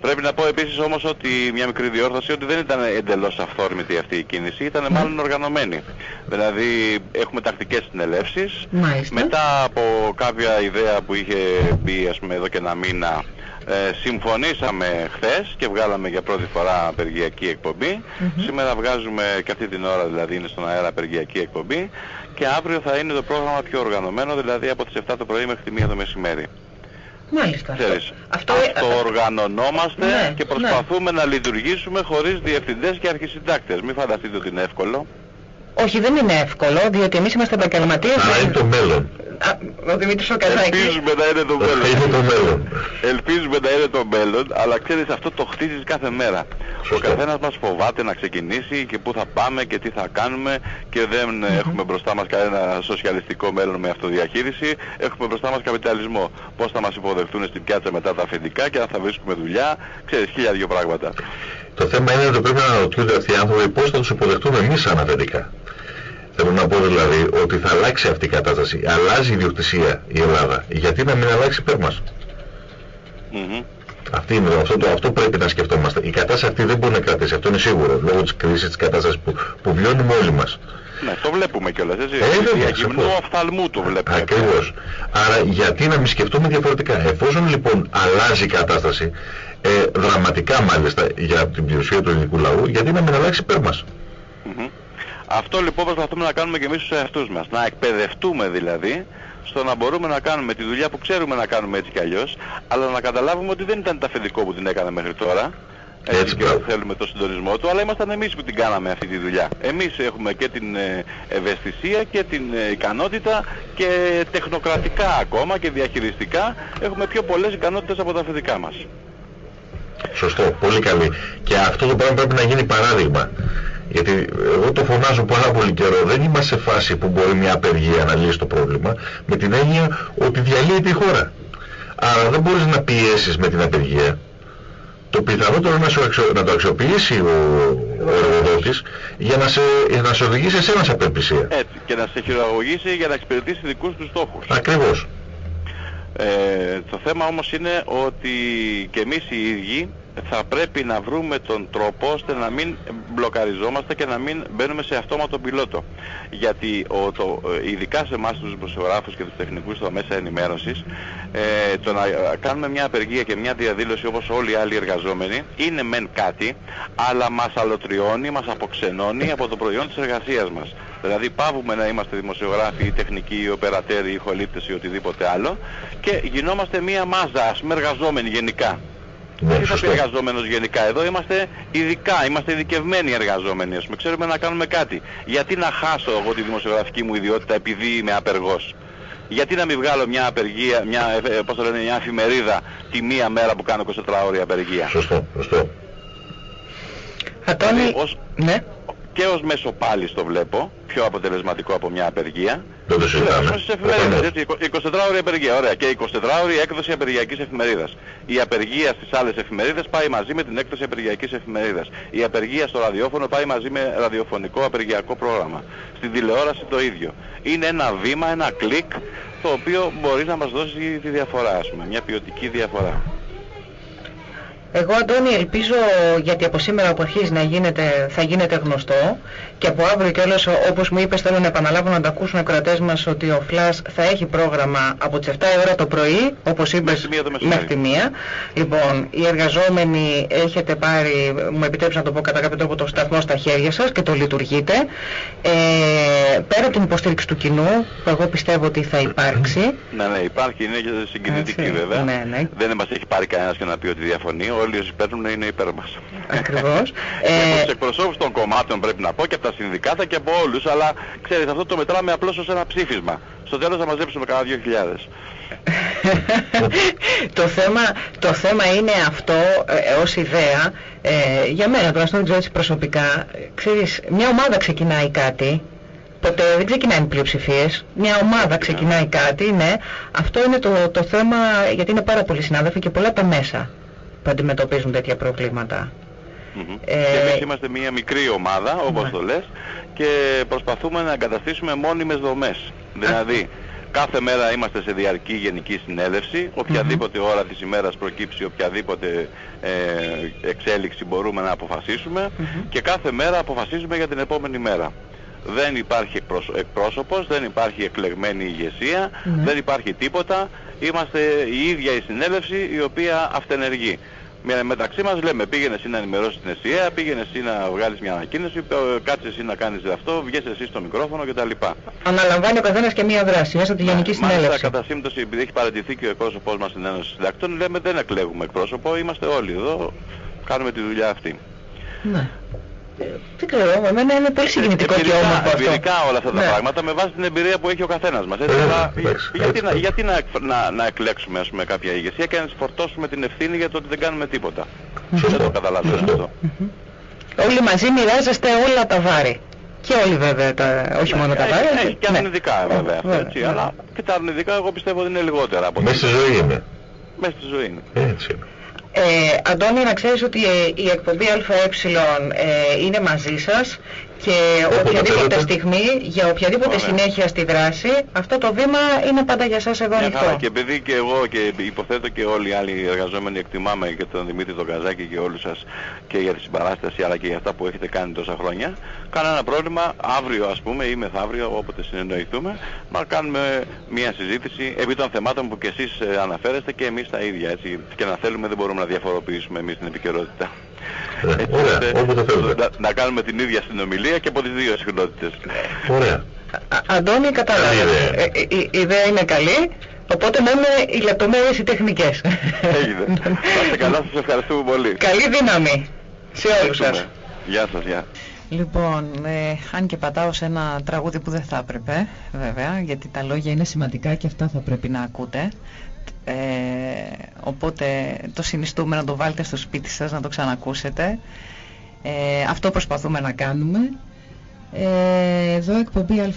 Πρέπει να πω επίσης όμως ότι μια μικρή διόρθωση ότι δεν ήταν εντελώς αυθόρμητη αυτή η κίνηση ήταν ναι. μάλλον οργανωμένη. Δηλαδή έχουμε τακτικές συνελεύσεις. Μετά από κάποια ιδέα που είχε μπει ας πούμε εδώ και ένα μήνα ε, συμφωνήσαμε χθες και βγάλαμε για πρώτη φορά απεργιακή εκπομπή. Σήμερα βγάζουμε και αυτή την ώρα δηλαδή είναι στον αέρα απεργιακή εκπομπή και αύριο θα είναι το πρόγραμμα πιο οργανωμένο δηλαδή από τις 7 το πρωί μέχρι τη 1 το μεσημέρι. Μάλιστα. Ξέρεις, αυτό, αυτό οργανωνόμαστε ναι, και ναι. προσπαθούμε να λειτουργήσουμε χωρίς διευθυντές και αρχισυντάκτες. Μην φανταστείτε ότι είναι εύκολο. Όχι, δεν είναι εύκολο, διότι εμείς είμαστε επαγγελματίες. Αλλά είναι το μέλλον. Ο Δημήτρης ο Καζάκης. Ελπίζουμε να είναι το μέλλον. Είναι το μέλλον. Ελπίζουμε να είναι το μέλλον, αλλά ξέρεις αυτό το χτίζεις κάθε μέρα. Ο καθένας μας φοβάται να ξεκινήσει και πού θα πάμε και τι θα κάνουμε και δεν έχουμε μπροστά μας κανένα σοσιαλιστικό μέλλον με αυτοδιαχείριση, έχουμε μπροστά μας καπιταλισμό. Πώς θα μας υποδεχτούν στην πιάτσα μετά τα αφεντικά και αν θα βρίσκουμε δουλειά, ξέρεις χίλια δυο πράγματα. Το θέμα είναι ότι πρέπει να αναρωτιούνται αυτοί οι άνθρωποι πώς θα τους υποδεχτούμε εμείς σαν αφεντικά. Θέλω να πω δηλαδή ότι θα αλλάξει αυτή η κατάσταση. Αλλάζει η ιδιοκτησία η Ελλάδα. Γιατί να μην αλλάξει υπέρ μας. Mm αυτή είναι, αυτό, το, αυτό πρέπει να σκεφτόμαστε. Η κατάσταση αυτή δεν μπορεί να κρατήσει, αυτό είναι σίγουρο, λόγω της κρίσης της κατάστασης που, που βιώνουμε όλοι μας. Ναι, το βλέπουμε κιόλας, έτσι. Ε, για γυμνό οφθαλμού το βλέπουμε. Ακριβώς. Άρα γιατί να μην σκεφτούμε διαφορετικά. Εφόσον λοιπόν αλλάζει η κατάσταση, ε, δραματικά μάλιστα για την πλειοσία του ελληνικού λαού, γιατί να μην αλλάξει υπέρ μας. Mm αυτό λοιπόν προσπαθούμε να κάνουμε και εμείς στους εαυτούς μας. Να εκπαιδευτούμε δηλαδή στο να μπορούμε να κάνουμε τη δουλειά που ξέρουμε να κάνουμε έτσι κι αλλιώς, αλλά να καταλάβουμε ότι δεν ήταν τα αφεντικό που την έκανε μέχρι τώρα, έτσι και θέλουμε το συντονισμό του, αλλά ήμασταν εμείς που την κάναμε αυτή τη δουλειά. Εμείς έχουμε και την ε, ευαισθησία και την ε, ικανότητα και τεχνοκρατικά ακόμα και διαχειριστικά έχουμε πιο πολλές ικανότητες από τα αφεντικά μας. Σωστό, πολύ καλή. Και αυτό το πράγμα πρέπει να γίνει παράδειγμα. Γιατί εγώ το φωνάζω πάρα πολύ καιρό. Δεν είμαστε σε φάση που μπορεί μια απεργία να λύσει το πρόβλημα με την έννοια ότι διαλύεται η χώρα. Άρα δεν μπορείς να πιέσεις με την απεργία. Το πιθανότερο να, να το αξιοποιήσει ο, ο εργοδότης για να σε, για να σε οδηγήσει σε σε απελπισία. Έτσι, και να σε χειραγωγήσει για να εξυπηρετήσει δικούς του στόχους. Ακριβώς. Ε, το θέμα όμως είναι ότι και εμείς οι ίδιοι θα πρέπει να βρούμε τον τρόπο ώστε να μην μπλοκαριζόμαστε και να μην μπαίνουμε σε αυτόματο πιλότο. Γιατί ο, το, ειδικά σε εμάς τους δημοσιογράφους και τους τεχνικούς στα μέσα ενημέρωσης ε, το να κάνουμε μια απεργία και μια διαδήλωση όπως όλοι οι άλλοι εργαζόμενοι είναι μεν κάτι αλλά μας αλωτριώνει, μας αποξενώνει από το προϊόν της εργασίας μας. Δηλαδή πάβουμε να είμαστε δημοσιογράφοι ή τεχνικοί ή οπερατέροι ή χολύπτες ή οτιδήποτε άλλο και γινόμαστε μια μάζα, ας πούμε εργαζόμενοι γενικά. Ναι, Τι θα πει σωστό. εργαζόμενος γενικά εδώ, είμαστε ειδικά, είμαστε ειδικευμένοι εργαζόμενοι, ας πούμε, ξέρουμε να κάνουμε κάτι. Γιατί να χάσω εγώ τη δημοσιογραφική μου ιδιότητα επειδή είμαι απεργός; Γιατί να μην βγάλω μια απεργία, μια, ε, πώς το λένε, μια εφημερίδα τη μία μέρα που κάνω 24 ώρια απεργία; Σωστό, σωστό. Αντώνη, Δηλαδή, ως- ναι. Και ως μέσο πάλι το βλέπω, πιο αποτελεσματικό από μια απεργία. Δεν το συζητάμε. Στις εφημερίδες, Προφανώς. έτσι, 24 ώρια απεργία, ωραία. Και 24 ώρια έκδοση απεργιακής εφημερίδας. Η απεργία στις άλλες εφημερίδες πάει μαζί με την έκδοση απεργιακής εφημερίδας. Η απεργία στο ραδιόφωνο πάει μαζί με ραδιοφωνικό απεργιακό πρόγραμμα. Στην τηλεόραση το ίδιο. Είναι ένα βήμα, ένα κλικ, το οποίο μπορείς να μας δώσεις τη διαφορά, ας πούμε, μια ποιοτική διαφορά. Εγώ Αντώνη ελπίζω γιατί από σήμερα που αρχίζει να γίνεται, θα γίνεται γνωστό και από αύριο κιόλας όπως μου είπες θέλω να επαναλάβω να το ακούσουν οι κρατές μας ότι ο Φλάς θα έχει πρόγραμμα από τις 7 η ώρα το πρωί όπως είπες Μέχρι τη μία το μεσημέρι. μέχρι τη μία. Λοιπόν, οι εργαζόμενοι έχετε πάρει, μου επιτρέψει να το πω κατά κάποιο τρόπο το σταθμό στα χέρια σας και το λειτουργείτε. Ε, πέρα από την υποστήριξη του κοινού που εγώ πιστεύω ότι θα υπάρξει Ναι, ναι, υπάρχει, είναι και συγκινητική Έτσι, βέβαια. ναι, ναι. Δεν μας έχει πάρει κανένας και να πει ότι διαφωνεί. Όλοι όσοι παίρνουν είναι υπέρ μας. ακριβώς Και από ε, τους εκπροσώπους των κομμάτων πρέπει να πω και από τα συνδικάτα και από όλους, αλλά ξέρεις αυτό το μετράμε απλώς ως ένα ψήφισμα. Στο τέλος θα μαζέψουμε κάνα 2.000. το, θέμα, το θέμα είναι αυτό ε, ως ιδέα ε, για μένα τουλάχιστον δεν ξέρω έτσι προσωπικά ε, ξέρεις μια ομάδα ξεκινάει κάτι ποτέ δεν ξεκινάει με πλειοψηφίες μια ομάδα ξεκινάει κάτι ναι αυτό είναι το, το θέμα γιατί είναι πάρα πολλοί συνάδελφοι και πολλά τα μέσα που αντιμετωπίζουν τέτοια προβλήματα Μμμ. Ε, Και εμείς είμαστε μια μικρή ομάδα, όπως Ναι. το λες, και προσπαθούμε να εγκαταστήσουμε μόνιμες δομές. Δηλαδή, κάθε μέρα είμαστε σε διαρκή γενική συνέλευση, οποιαδήποτε ώρα της ημέρας προκύψει οποιαδήποτε ε, εξέλιξη μπορούμε να αποφασίσουμε Μμμ. και κάθε μέρα αποφασίζουμε για την επόμενη μέρα. Δεν υπάρχει εκπρόσω- εκπρόσωπος, δεν υπάρχει εκλεγμένη ηγεσία, Ναι. δεν υπάρχει τίποτα. Είμαστε η ίδια η συνέλευση η οποία αυτενεργεί. Με- μεταξύ μας λέμε πήγαινες εσύ να ενημερώσεις την ΕΣΥΑ, πήγαινες εσύ να βγάλεις μια ανακοίνωση, ε, κάτσε εσύ να κάνεις αυτό, βγες εσύ στο μικρόφωνο κτλ. αναλαμβάνει ο καθένας και μια δράση μέσα από τη γενική Ναι, Μάλιστα συνέλευση κατά σύμπτωση επειδή έχει παραιτηθεί και ο εκπρόσωπός μας στην Ένωση Συντακτών λέμε δεν εκλέγουμε εκπρόσωπο, είμαστε όλοι εδώ, κάνουμε τη δουλειά αυτή. ναι. Ε, δεν ξέρω, εμένα είναι πολύ συγκινητικό και Εμπειρικά- όμορφο αυτό. Εμπειρικά όλα αυτά τα Ναι. πράγματα με βάση την εμπειρία που έχει ο καθένας μας. Έτσι, Ε, αλλά εντάξει, γιατί, έτσι να, θα γιατί να, εκφ- να, να εκλέξουμε ας πούμε, κάποια ηγεσία και να της φορτώσουμε την ευθύνη για το ότι δεν κάνουμε τίποτα. Σωστό. Δεν το καταλαβαίνω Σωστό. αυτό. Όλοι μαζί μοιράζεστε όλα τα βάρη. Και όλοι βέβαια, τα, όχι μόνο τα Έχει- βάρη. Έχει και ναι. αρνητικά βέβαια αυτό, Βέβαια, έτσι, βέβαια. αλλά και τα αρνητικά εγώ πιστεύω ότι είναι λιγότερα από Μέσα στη ότι ζωή είναι. μέσα στη ζωή είναι. Έτσι είναι. Ε, Αντώνη, να ξέρεις ότι ε, η εκπομπή ΑΕ ε, είναι μαζί σας και Όποτε οποιαδήποτε θέλετε. στιγμή, για οποιαδήποτε Ωραία. συνέχεια στη δράση, αυτό το βήμα είναι πάντα για σας εδώ Μια χαρά. ανοιχτό. Και επειδή και εγώ και υποθέτω και όλοι οι άλλοι εργαζόμενοι εκτιμάμε και τον Δημήτρη τον Καζάκη και όλους σας και για τη συμπαράσταση αλλά και για αυτά που έχετε κάνει τόσα χρόνια, κανένα πρόβλημα αύριο ας πούμε ή μεθαύριο όποτε συνεννοηθούμε να κάνουμε μια συζήτηση επί των θεμάτων που και εσείς ε, αναφέρεστε και εμείς τα ίδια έτσι και να θέλουμε δεν μπορούμε να διαφοροποιήσουμε εμείς την επικαιρότητα. Ε, Έτσι, Ωραία, ώστε όποτε θέλετε. να, να κάνουμε την ίδια συνομιλία και από τις δύο συχνότητες. Ωραία. Α- Αντώνη, κατάλαβα. Καλή ιδέα. Ε, η, η ιδέα είναι καλή, οπότε μένουν οι λεπτομέρειες οι τεχνικές. Έγινε. Να είστε καλά, σας ευχαριστούμε πολύ. Καλή δύναμη σε όλους σας. Ευχαριστούμε. Γεια σας, γεια. Λοιπόν, ε, αν και πατάω σε ένα τραγούδι που δεν θα έπρεπε, βέβαια, γιατί τα λόγια είναι σημαντικά και αυτά θα πρέπει να ακούτε. Ε, οπότε το συνιστούμε να το βάλετε στο σπίτι σας, να το ξανακούσετε. Ε, αυτό προσπαθούμε να κάνουμε. Ε, εδώ εκπομπή ΑΕ.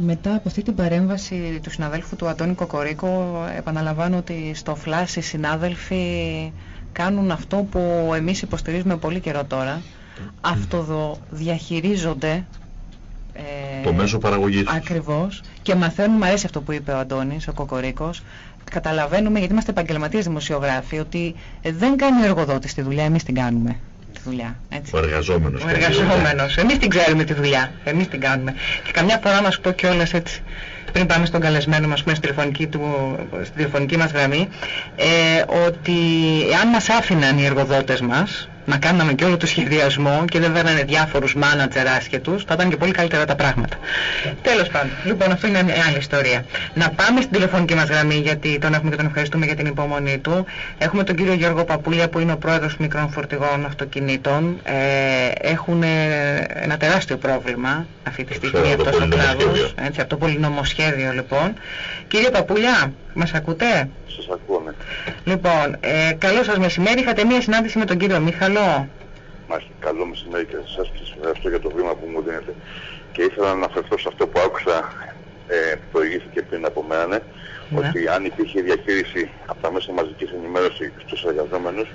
Μετά από αυτή την παρέμβαση του συναδέλφου του Αντώνη Κοκορίκο, επαναλαμβάνω ότι στο φλάσ οι συνάδελφοι κάνουν αυτό που εμείς υποστηρίζουμε πολύ καιρό τώρα. Αυτοδιαχειρίζονται ε, το μέσο παραγωγής. Ακριβώς. Και μαθαίνουμε, μου αρέσει αυτό που είπε ο Αντώνης, ο Κοκορίκος, καταλαβαίνουμε γιατί είμαστε επαγγελματίες δημοσιογράφοι ότι δεν κάνει ο εργοδότης τη δουλειά, εμείς την κάνουμε τη δουλειά. Έτσι. Ο εργαζόμενος. Ο εργαζόμενος. Εμείς την ξέρουμε τη δουλειά. Εμείς την κάνουμε. Και καμιά φορά να σου πω κιόλας έτσι πριν πάμε στον καλεσμένο μας, στη τηλεφωνική, του, στη τηλεφωνική μας γραμμή, ε, ότι αν μας άφηναν οι εργοδότες μας, να κάναμε και όλο το σχεδιασμό και δεν βέρνανε διάφορους μάνατζερ άσχετους, θα ήταν και πολύ καλύτερα τα πράγματα. Τέλος πάντων, λοιπόν αυτό είναι μια άλλη ιστορία. Να πάμε στην τηλεφωνική μας γραμμή γιατί τον έχουμε και τον ευχαριστούμε για την υπομονή του. Έχουμε τον κύριο Γιώργο Παπούλια που είναι ο πρόεδρος μικρών φορτηγών αυτοκινήτων. Ε, έχουν ένα τεράστιο πρόβλημα αυτή τη στιγμή αυτός ο κλάδος, έτσι, από το πολυνομοσχέδιο λοιπόν. Κύριε Παπούλια, μας ακούτε; Σας ακούω, ναι. Λοιπόν, ε, καλό σας μεσημέρι. Είχατε μία συνάντηση με τον κύριο Μίχαλο. Μάλιστα, καλό μεσημέρι και σε εσάς και σας ευχαριστώ για το βήμα που μου δίνετε. Και ήθελα να αναφερθώ σε αυτό που άκουσα ε, που προηγήθηκε πριν από μένα, ναι. ότι αν υπήρχε διαχείριση από τα μέσα μαζικής ενημέρωσης στους εργαζόμενους,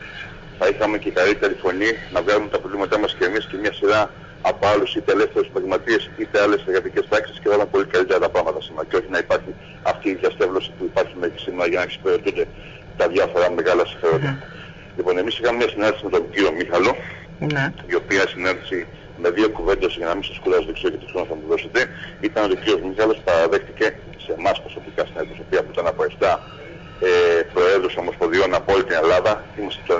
θα είχαμε και καλύτερη φωνή να βγάλουμε τα προβλήματά μας και εμείς και μια σειρά από άλλους είτε ελεύθερους επαγγελματίες είτε άλλες εργατικές τάξεις και θα ήταν πολύ καλύτερα τα πράγματα σήμερα και όχι να υπάρχει αυτή η διαστέβλωση που υπάρχει μέχρι σήμερα για να εξυπηρετούνται τα διάφορα μεγάλα συμφέροντα. Ναι. Λοιπόν, εμείς είχαμε μια συνάντηση με τον κύριο Μίχαλο, ναι. η οποία συνάντηση με δύο κουβέντες για να μην σας κουράζω δεξιό και το χρόνο θα μου δώσετε, ήταν ότι ο κύριος Μίχαλος παραδέχτηκε σε εμάς προσωπικά στην αντιπροσωπεία που ήταν από 7 ε, προέδρους ομοσπονδιών από όλη την Ελλάδα, είμαστε το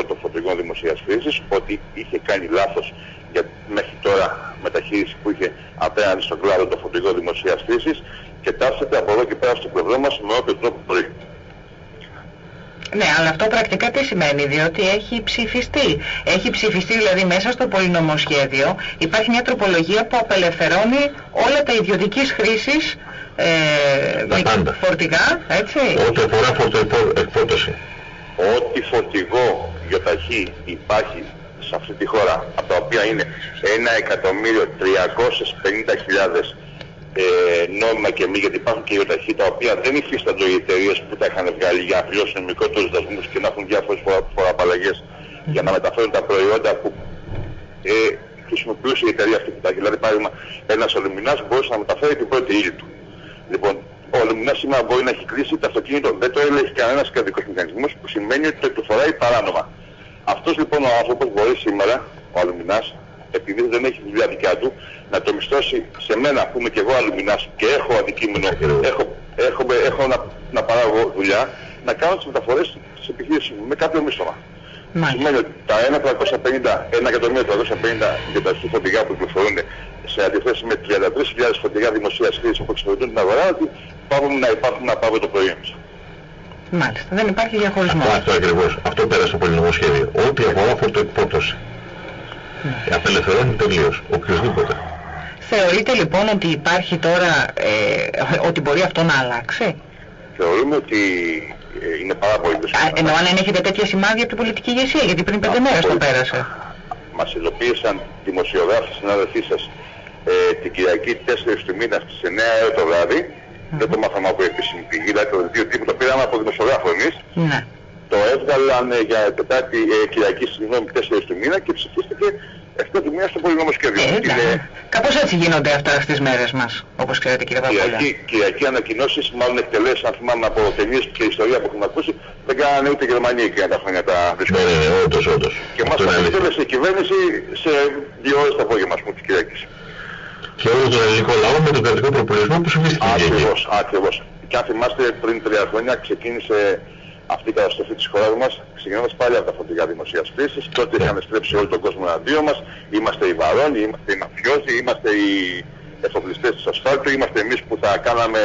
90% των φορτηγών δημοσίας χρήσης, ότι είχε κάνει λάθος για μέχρι τώρα μεταχείριση που είχε απέναντι στον κλάδο των φορτηγών δημοσίας χρήσης και τάσσεται από εδώ και πέρα στο πλευρό μας με όποιο τρόπο μπορεί. Ναι, αλλά αυτό πρακτικά τι σημαίνει, διότι έχει ψηφιστεί. Έχει ψηφιστεί δηλαδή μέσα στο πολυνομοσχέδιο υπάρχει μια τροπολογία που απελευθερώνει όλα τα ιδιωτικής χρήσης ε, φορτηγά, έτσι. Ό,τι αφορά φορτοεκπότωση. Ό,τι φορτηγό γιοταχή υπάρχει σε αυτή τη χώρα, από τα οποία είναι 1.350.000 ε, νόμιμα και μη, γιατί υπάρχουν και ιοταχή τα οποία δεν υφίστανται οι εταιρείες που τα είχαν βγάλει για να πληρώσουν μικρότερους δασμούς και να έχουν διάφορες φοροαπαλλαγές για να μεταφέρουν τα προϊόντα που ε, χρησιμοποιούσε η εταιρεία αυτή που τα Δηλαδή, παράδειγμα, ένας αλουμινάς μπορούσε να μεταφέρει την πρώτη ύλη του. Λοιπόν, ο αλουμινάς σήμερα μπορεί να έχει κλείσει το αυτοκίνητο, δεν το έλεγε κανένας κρατικός μηχανισμός που σημαίνει ότι το εκπληφοράει παράνομα. Αυτός λοιπόν ο άνθρωπος μπορεί σήμερα, ο αλουμινάς, επειδή δεν έχει δουλειά δικιά του, να το μισθώσει σε μένα που είμαι και εγώ αλουμινάς και έχω αντικείμενο, έχω, έχω, έχω να, να παράγω δουλειά, να κάνω τις μεταφορές της επιχείρησης μου με κάποιο μίσθωμα. Σημαίνει ότι τα 1.350, 1.350 για τα φορτηγά που κυκλοφορούν σε αντιθέσει με 33.000 φορτηγά δημοσίας χρήσης που εξυπηρετούν την αγορά, ότι πάμε να υπάρχουν να πάρω το προϊόν Μάλιστα. Δεν υπάρχει διαχωρισμό. Αυτό, αυτό ακριβώς. Αυτό πέρασε στο πολυνομοσχέδιο. Ό,τι αφορά φορτοεκπότωση. Ναι. Απελευθερώνει τελείως. Οποιοςδήποτε. Θεωρείτε λοιπόν ότι υπάρχει τώρα, ε, ότι μπορεί αυτό να αλλάξει; Θεωρούμε ότι ε, είναι πάρα πολύ δύσκολο. Εννοώ αν έχετε τέτοια σημάδια από την πολιτική ηγεσία, γιατί πριν πέντε μέρες το πέρασε. Μας ειδοποίησαν δημοσιογράφοι συνάδελφοί σας ε, την Κυριακή 4 του μήνα στις 9 το βράδυ δεν το μάθαμε από επίσημη πηγή, δηλαδή το δύο τύπου το πήραμε από δημοσιογράφο εμείς. Ναι. Το έβγαλαν ε, για Τετάρτη ε, Κυριακή συγγνώμη 4 του μήνα και ψηφίστηκε 7 του μήνα στο πολυνομοσχέδιο. Ε, είναι... Κάπως έτσι γίνονται αυτά στις μέρες μας, όπως ξέρετε κύριε Παπούλια. Κυριακή, Κυριακή ανακοινώσεις, μάλλον εκτελέσεις, αν θυμάμαι από ταινίες και ιστορία που έχουμε ακούσει, δεν κάνανε ούτε Γερμανία και τα χρόνια τα βρίσκονται. Ναι, ναι, ναι, όντως, όντως. Και μας τα εκτέλεσε η κυβέρνηση σε δύο ώρες το απόγευμα, ας πούμε, της Κυριακής και όλο τον ελληνικό λαό με τον κρατικό προπολογισμό που συμμετείχε. Ακριβώς, ακριβώς. Και αν θυμάστε πριν τρία χρόνια ξεκίνησε αυτή η καταστροφή της χώρας μας, ξεκινώντας πάλι από τα φωτικά δημοσίας κρίσης, τότε yeah. είχαν στρέψει όλο τον κόσμο εναντίον μας, είμαστε οι βαρόνοι, είμαστε οι μαφιόζοι, είμαστε οι εφοπλιστές της ασφάλτου, είμαστε εμείς που θα κάναμε,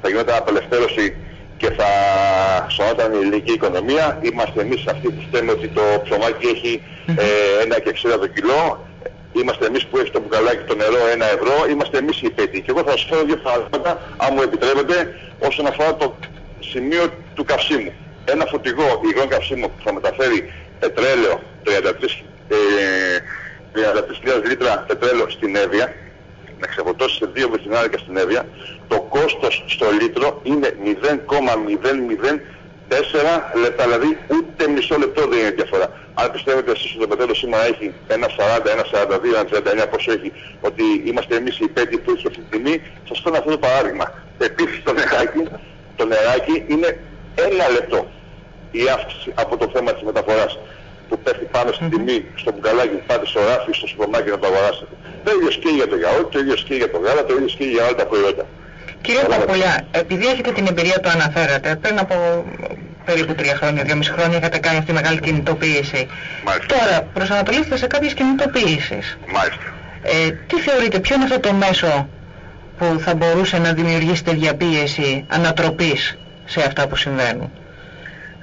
θα γινόταν απελευθέρωση και θα σωνόταν η ελληνική οικονομία, είμαστε εμείς αυτοί που στέλνουν ότι το ψωμάκι έχει ε, ένα και 60 το κιλό, Είμαστε εμείς που έχει το μπουκαλάκι το νερό ένα ευρώ, είμαστε εμείς οι υπέτειοι. Και εγώ θα σας φέρω δύο πράγματα, αν μου επιτρέπετε, όσον αφορά το σημείο του καυσίμου. Ένα φορτηγό υγρών καυσίμου που θα μεταφέρει πετρέλαιο 33 ε, 33.000 λίτρα πετρέλαιο στην Εύβοια, να ξεφορτώσει σε δύο βενζινάρικα στην Εύβοια, το κόστος στο λίτρο είναι 0,004 λεπτά, δηλαδή ούτε μισό λεπτό δεν είναι διαφορά. Αν πιστεύετε εσείς ότι το πετρέλαιο σήμερα έχει 1,40, 1,42, 1,39 πόσο έχει, ότι είμαστε εμείς οι πέντε που έχει αυτή τη τιμή, σας φέρνω αυτό το παράδειγμα. Επίσης το νεράκι, το νεράκι είναι ένα λεπτό η αύξηση από το θέμα της μεταφοράς που πέφτει πάνω στην τιμή, στο μπουκαλάκι που πάτε στο ράφι, στο σούπερ να το αγοράσετε. Το ίδιο σκύει για το γιαούρτι, το ίδιο σκύει για το γάλα, το ίδιο σκύει για όλα τα προϊόντα. Κύριε Παπουλιά, επειδή έχετε την εμπειρία που αναφέρατε, πριν από περίπου τρία χρόνια, δυόμιση χρόνια είχατε κάνει αυτή τη μεγάλη κινητοποίηση. Μάλιστα. Τώρα προσανατολίστε σε κάποιες κινητοποίησεις. Μάλιστα. Ε, τι θεωρείτε, ποιο είναι αυτό το μέσο που θα μπορούσε να δημιουργήσει τέτοια πίεση ανατροπής σε αυτά που συμβαίνουν;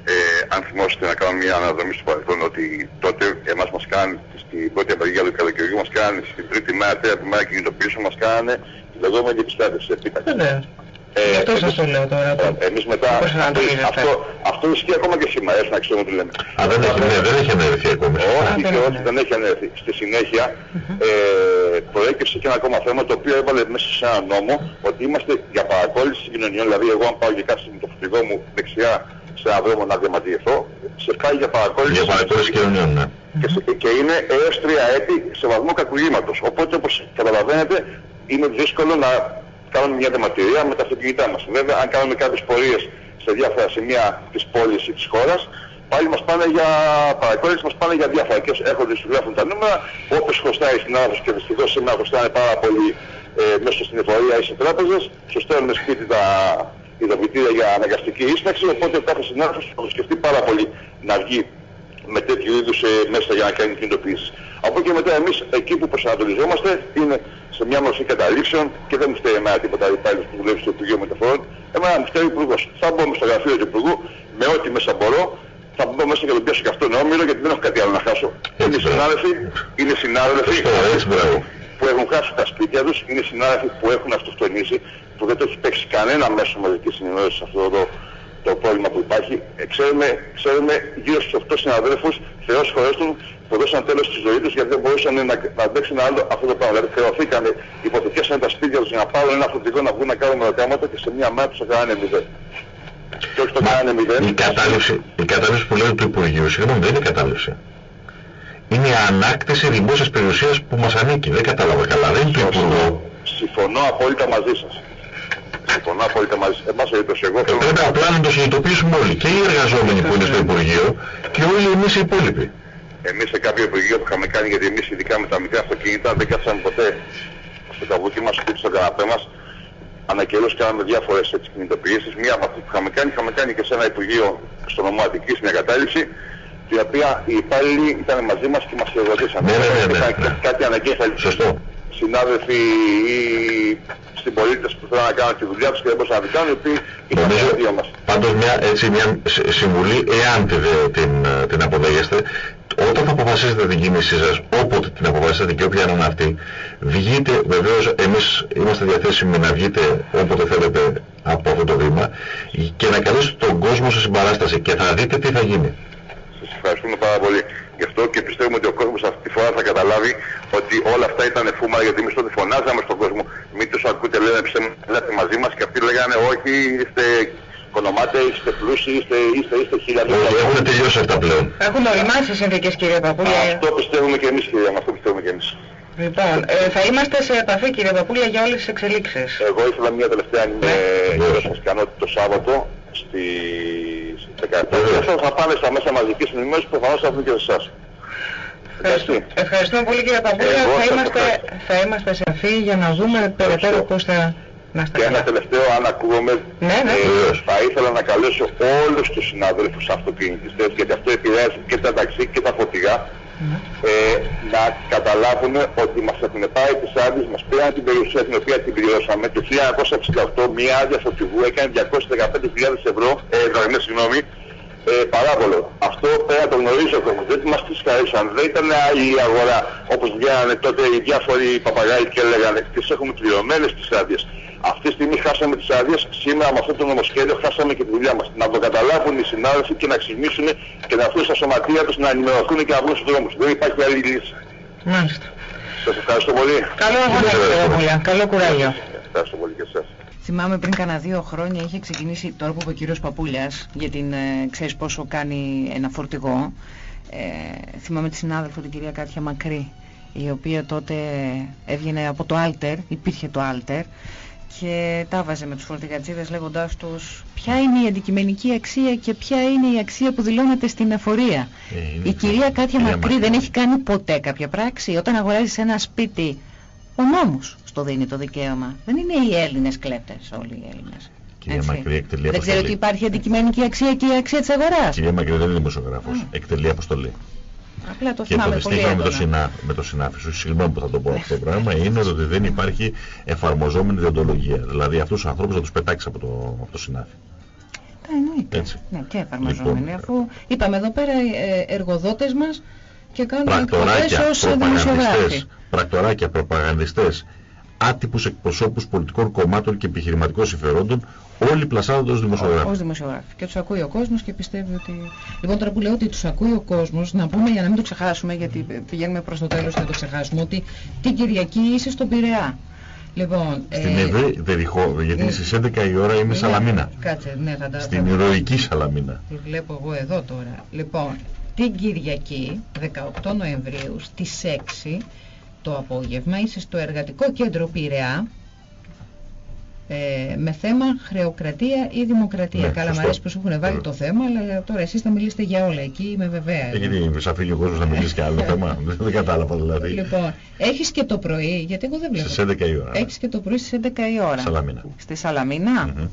Ε, αν θυμόσαστε να κάνουμε μια αναδρομή στο παρελθόν ότι τότε εμάς μας κάνανε στην πρώτη απεργία του καλοκαιριού μας κάνανε στην τρίτη μέρα, τέταρτη μέρα κινητοποιήσεων μας κάνανε τη λεγόμενη επιστάτευση επίταξη. Βεβαίως. Ε, Γι' αυτό σας το λέω τώρα. το- Ε, εμείς μετά, πώς ανατολίζεστε. αυτό, αυτό ισχύει ακόμα και σήμερα, έτσι να ξέρουμε τι λέμε. Α, δεν έχει, ναι, δεν έχει ανέβει ακόμη. Όχι δεν και έχει όχι, δεν έχει ανέρθει. Στη συνέχεια ε, προέκυψε και ένα ακόμα θέμα το οποίο έβαλε μέσα σε ένα νόμο ότι είμαστε για παρακόλληση συγκοινωνιών. Δηλαδή εγώ αν πάω και κάτσω με το φορτηγό μου δεξιά σε ένα δρόμο να διαμαρτυρηθώ, σε πάει για παρακόλληση Για παρακόλληση κοινωνιών, ναι. και, σε- και είναι έως τρία έτη σε βαθμό κακουργήματος. Οπότε όπως καταλαβαίνετε είναι δύσκολο να κάνουμε μια διαμαρτυρία με τα αυτοκίνητά μας. Βέβαια αν κάνουμε κάποιες πορείες σε διάφορα σημεία της πόλης ή της χώρας, πάλι μας πάνε για παρακόλληση, μας πάνε για διάφορα και έρχονται σου γράφουν τα νούμερα, όποιος χρωστάει στην άνθρωπος και δυστυχώς σήμερα χρωστάνε πάρα πολύ ε, μέσα στην εφορία ή σε τράπεζες, σου στέλνουν σπίτι τα ειδοποιητήρια για αναγκαστική ίσπραξη, οπότε ο κάθε συνάδελφος θα το σκεφτεί πάρα πολύ να βγει με τέτοιου είδους ε, μέσα για να κάνει κινητοποιήσεις. Από εκεί και μετά εμείς εκεί που προσανατολιζόμαστε είναι σε μια μορφή καταλήξεων και δεν μου φταίει εμένα τίποτα υπάλληλος που δουλεύει στο Υπουργείο Μεταφορών. Εμένα μου φταίει ο Υπουργός. Θα μπω στο γραφείο του Υπουργού με ό,τι μέσα μπορώ. Θα μπω μέσα και τον πιάσω και αυτόν όμιλο γιατί δεν έχω κάτι άλλο να χάσω. Έτσι, Είναι μπράβο. συνάδελφοι, είναι συνάδελφοι Σωστό, έτσι, μπράβο. που έχουν χάσει τα σπίτια τους, είναι συνάδελφοι που έχουν αυτοκτονήσει, που δεν το έχει παίξει κανένα μέσο μαζικής ενημέρωσης σε αυτό το, το πρόβλημα που υπάρχει. Ε, ξέρουμε, ξέρουμε γύρω στους 8 συναδέλφους, Θεός χωρέστον, που δώσαν τέλος στη ζωή τους γιατί δεν μπορούσαν να, να αντέξουν άλλο αυτό το πράγμα. Δηλαδή χρεωθήκανε, υποθηκέσανε τα σπίτια τους για να πάρουν ένα φορτηγό να βγουν να κάνουν μεροκάματα και σε μια μέρα τους έκανανε μηδέν. Και όχι το κάνανε μηδέν. Η κατάληψη, η κατάληψη που λέει του Υπουργείου, συγγνώμη, δεν είναι κατάληψη. Είναι η ανάκτηση δημόσιας περιουσίας που μας ανήκει. Δεν κατάλαβα καλά. Δεν είναι του Υπουργού. Συμφωνώ απόλυτα μαζί σας. Συμφωνώ απόλυτα μαζί σας. Εν πάση περιπτώσει, εγώ Ε, θέλω Πρέπει απλά να το συνειδητοποιήσουμε όλοι. Και οι εργαζόμενοι που είναι στο Υπουργείο και όλοι εμείς οι υπόλοιποι. Εμείς σε κάποιο υπουργείο που είχαμε κάνει, γιατί εμείς ειδικά με τα μικρά αυτοκίνητα δεν κάτσαμε ποτέ στο καβούκι μας, σπίτι στο καναπέ μας. Ανά καιρούς κάναμε διάφορες έτσι, κινητοποιήσεις. Μία από αυτές που είχαμε κάνει, είχαμε κάνει και σε ένα υπουργείο στο νομό Αττικής, μια κατάληψη, την οποία οι υπάλληλοι ήταν μαζί μας και μας χειροκροτήσαν. Ναι, ναι, ναι, ναι, Ήταν ναι. κάτι αναγκέφαλοι Σωστό. συνάδελφοι ή στην πολίτες που θέλουν να κάνουν τη δουλειά τους και δεν μπορούσαν να την κάνουν, οι οποίοι ήταν Νομίζω, δύο μας. πάντως μια, έτσι, μια σ- συμβουλή, εάν τη, δε- την, ε, την αποδέχεστε, όταν θα αποφασίσετε την κίνησή σας, όποτε την αποφασίσετε και όποια είναι αυτή, βγείτε, βεβαίως εμείς είμαστε διαθέσιμοι να βγείτε όποτε θέλετε από αυτό το βήμα και να καλέσετε τον κόσμο σε συμπαράσταση και θα δείτε τι θα γίνει. Σας ευχαριστούμε πάρα πολύ. Γι' αυτό και πιστεύουμε ότι ο κόσμος αυτή τη φορά θα καταλάβει ότι όλα αυτά ήταν φούμα γιατί εμείς τότε φωνάζαμε στον κόσμο μην τους ακούτε λένε ψέματα μαζί μας και αυτοί λέγανε όχι είστε κονομάτες, είστε πλούσιοι, είστε, είστε, είστε χίλια Όχι, έχουν τελειώσει αυτά πλέον. Έχουν οριμάσει οι συνθήκες κύριε Παπούλια. Αυτό πιστεύουμε και εμείς κυρία μου, αυτό πιστεύουμε και εμείς. Λοιπόν, ε, θα είμαστε σε επαφή κύριε Παπούλια για όλες τις εξελίξεις. Εγώ ήθελα μια τελευταία αν είμαι Ναι. γύρω σας κάνω το Σάββατο στη 17. Βεβαίως. Αυτό θα πάνε στα μέσα μαζικής ενημέρωσης που προφανώς θα έρθουν και σε εσάς. Ευχαριστούμε, ευχαριστούμε πολύ κύριε Παπούλια. Εγώ Θα σας είμαστε, ευχαριστώ. θα είμαστε σε επαφή για να δούμε περαιτέρω πώς θα να Και ένα τελευταίο, αν ακούγομαι, Ναι, ναι. ε, Βεβαίως. θα ήθελα να καλέσω όλους τους συναδέλφους αυτοκινητιστές, γιατί αυτό επηρεάζει και τα ταξί και τα φορτηγά, ε, να καταλάβουν ότι μας έχουν πάρει τις άδειες, μας πήραν την περιουσία την οποία την πληρώσαμε. Το 1968 μία άδεια φορτηγού έκανε 215.000 ευρώ, ε, δραχμές, συγγνώμη, ε, παράβολο. Αυτό πρέπει να το γνωρίζει ο κόσμος. Δεν μας τις χαρίσαν. Δεν ήταν άλλη η αγορά όπως βγαίνανε τότε οι διάφοροι παπαγάοι και έλεγανε τις έχουμε πληρωμένες τις άδειες. Αυτή τη στιγμή χάσαμε τις άδειες, σήμερα με αυτό το νομοσχέδιο χάσαμε και τη δουλειά μας. Να το καταλάβουν οι συνάδελφοι και να ξυπνήσουν και να έρθουν στα σωματεία τους να ενημερωθούν και να βγουν στους δρόμους. Δεν υπάρχει άλλη λύση. Μάλιστα. Σας ευχαριστώ πολύ. Καλό αγώνα, Καλό κουράγιο. Ευχαριστώ πολύ και εσάς. Θυμάμαι πριν κάνα δύο χρόνια είχε ξεκινήσει τώρα που είπε ο κύριος Παπούλιας για την, ε, ξέρεις πόσο κάνει ένα φορτηγό. Ε, θυμάμαι τη συνάδελφο την κυρία Κάτια Μακρύ η οποία τότε έβγαινε από το Alter, υπήρχε το Alter και τα βάζε με τους φορτηγατζίδες λέγοντάς τους ποια είναι η αντικειμενική αξία και ποια είναι η αξία που δηλώνεται στην εφορία. Ε, η κυρία Κάτια Μακρύ δεν έχει κάνει ποτέ κάποια πράξη. Όταν αγοράζεις ένα σπίτι, ο νόμος στο δίνει το δικαίωμα. Δεν είναι οι Έλληνες κλέπτες όλοι οι Έλληνες. Κυρία Μακρύ, εκτελεί Δεν ξέρω ότι υπάρχει αντικειμενική αξία και η αξία της αγοράς. Κυρία Μακρύ δεν είναι δημοσιογράφος. Εκτελεί αποστολή. Απλά το και το θυμάμαι πολύ δυστύχημα με το, έντονα. συνά, με το συνάφι σου, συγγνώμη που θα το πω αυτό το πράγμα, είναι ότι δεν υπάρχει εφαρμοζόμενη διοντολογία. Δηλαδή αυτούς τους ανθρώπους να τους πετάξεις από το, από το συνάφι. Τα εννοείται. Έτσι. Ναι, και εφαρμοζόμενοι. Λοιπόν, αφού είπαμε εδώ πέρα ε, εργοδότες μας και κάνουν Πρακτοράκια, εκπομπές ως δημοσιογράφοι. προπαγανδιστές, πρακτοράκια, προπαγανδιστές, άτυπους εκπροσώπους πολιτικών κομμάτων και επιχειρηματικών συμφερόντων, όλοι πλασάρονται ως δημοσιογράφοι. Ως δημοσιογράφοι. Και τους ακούει ο κόσμος και πιστεύει ότι... Λοιπόν τώρα που λέω ότι τους ακούει ο κόσμος, να πούμε για να μην το ξεχάσουμε, γιατί πηγαίνουμε προς το τέλος και θα το ξεχάσουμε, ότι την Κυριακή είσαι στον Πειραιά. Λοιπόν, Στην Ευρύ δεν ρηχώ, γιατί ε, στις 11 η ώρα είμαι ναι, Σαλαμίνα. Κάτσε, ναι, θα τα... Στην θα- ηρωική Σαλαμίνα. Τη βλέπω εγώ εδώ τώρα. Λοιπόν, την Κυριακή, 18 Νοεμβρίου, στις 6 το απόγευμα, είσαι στο Εργατικό Κέντρο Πειραιά, ε, με θέμα χρεοκρατία ή δημοκρατία. Ναι, Καλά, μου σωστό. αρέσει που σου έχουν βάλει το θέμα, αλλά τώρα εσείς θα μιλήσετε για όλα εκεί, είμαι βεβαία. Ε, Γιατί θα φύγει ο κόσμος να μιλήσει και άλλο θέμα. Δεν δεν κατάλαβα δηλαδή. Λοιπόν, έχεις και το πρωί, γιατί εγώ δεν βλέπω. Στις 11 η ώρα. ναι. Έχεις και το πρωί στις 11 η ώρα. Σαλαμίνα. Στη Σαλαμίνα; Μμμ.